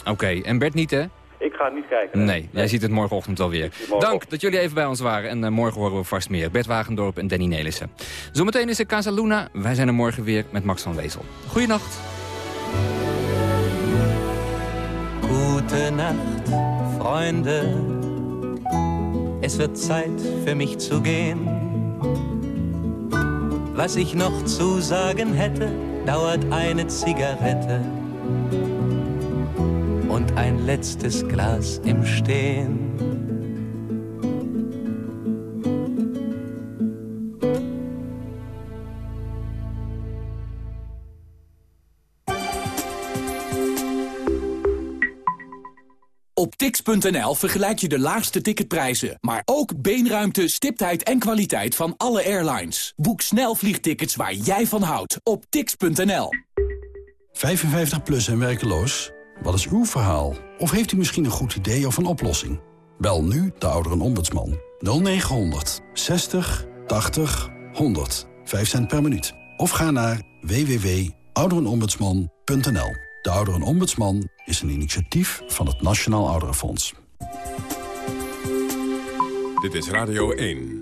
Oké, okay. en Bert niet, hè? Ik ga niet kijken. Nee, jij ziet het morgenochtend wel weer. Dank dat jullie even bij ons waren. En uh, morgen horen we vast meer. Bert Wagendorp en Danny Nelissen. Zometeen is er Casa Luna. Wij zijn er morgen weer met Max van Wezel. Goeienacht. Gute Nacht, Freunde. Es wird Zeit für mich zu gehen. Was ich noch zu sagen hätte, dauert eine Zigarette und ein letztes Glas im Stehen. Op tix.nl vergelijk je de laagste ticketprijzen, maar ook beenruimte, stiptheid en kwaliteit van alle airlines. Boek snel vliegtickets waar jij van houdt op tix.nl. 55 plus en werkeloos? Wat is uw verhaal? Of heeft u misschien een goed idee of een oplossing? Bel nu de ouderenombudsman 0900 60 80 100. 5 cent per minuut. Of ga naar www.ouderenombudsman.nl. De Ouderenombudsman is een initiatief van het Nationaal Ouderenfonds. Dit is Radio 1.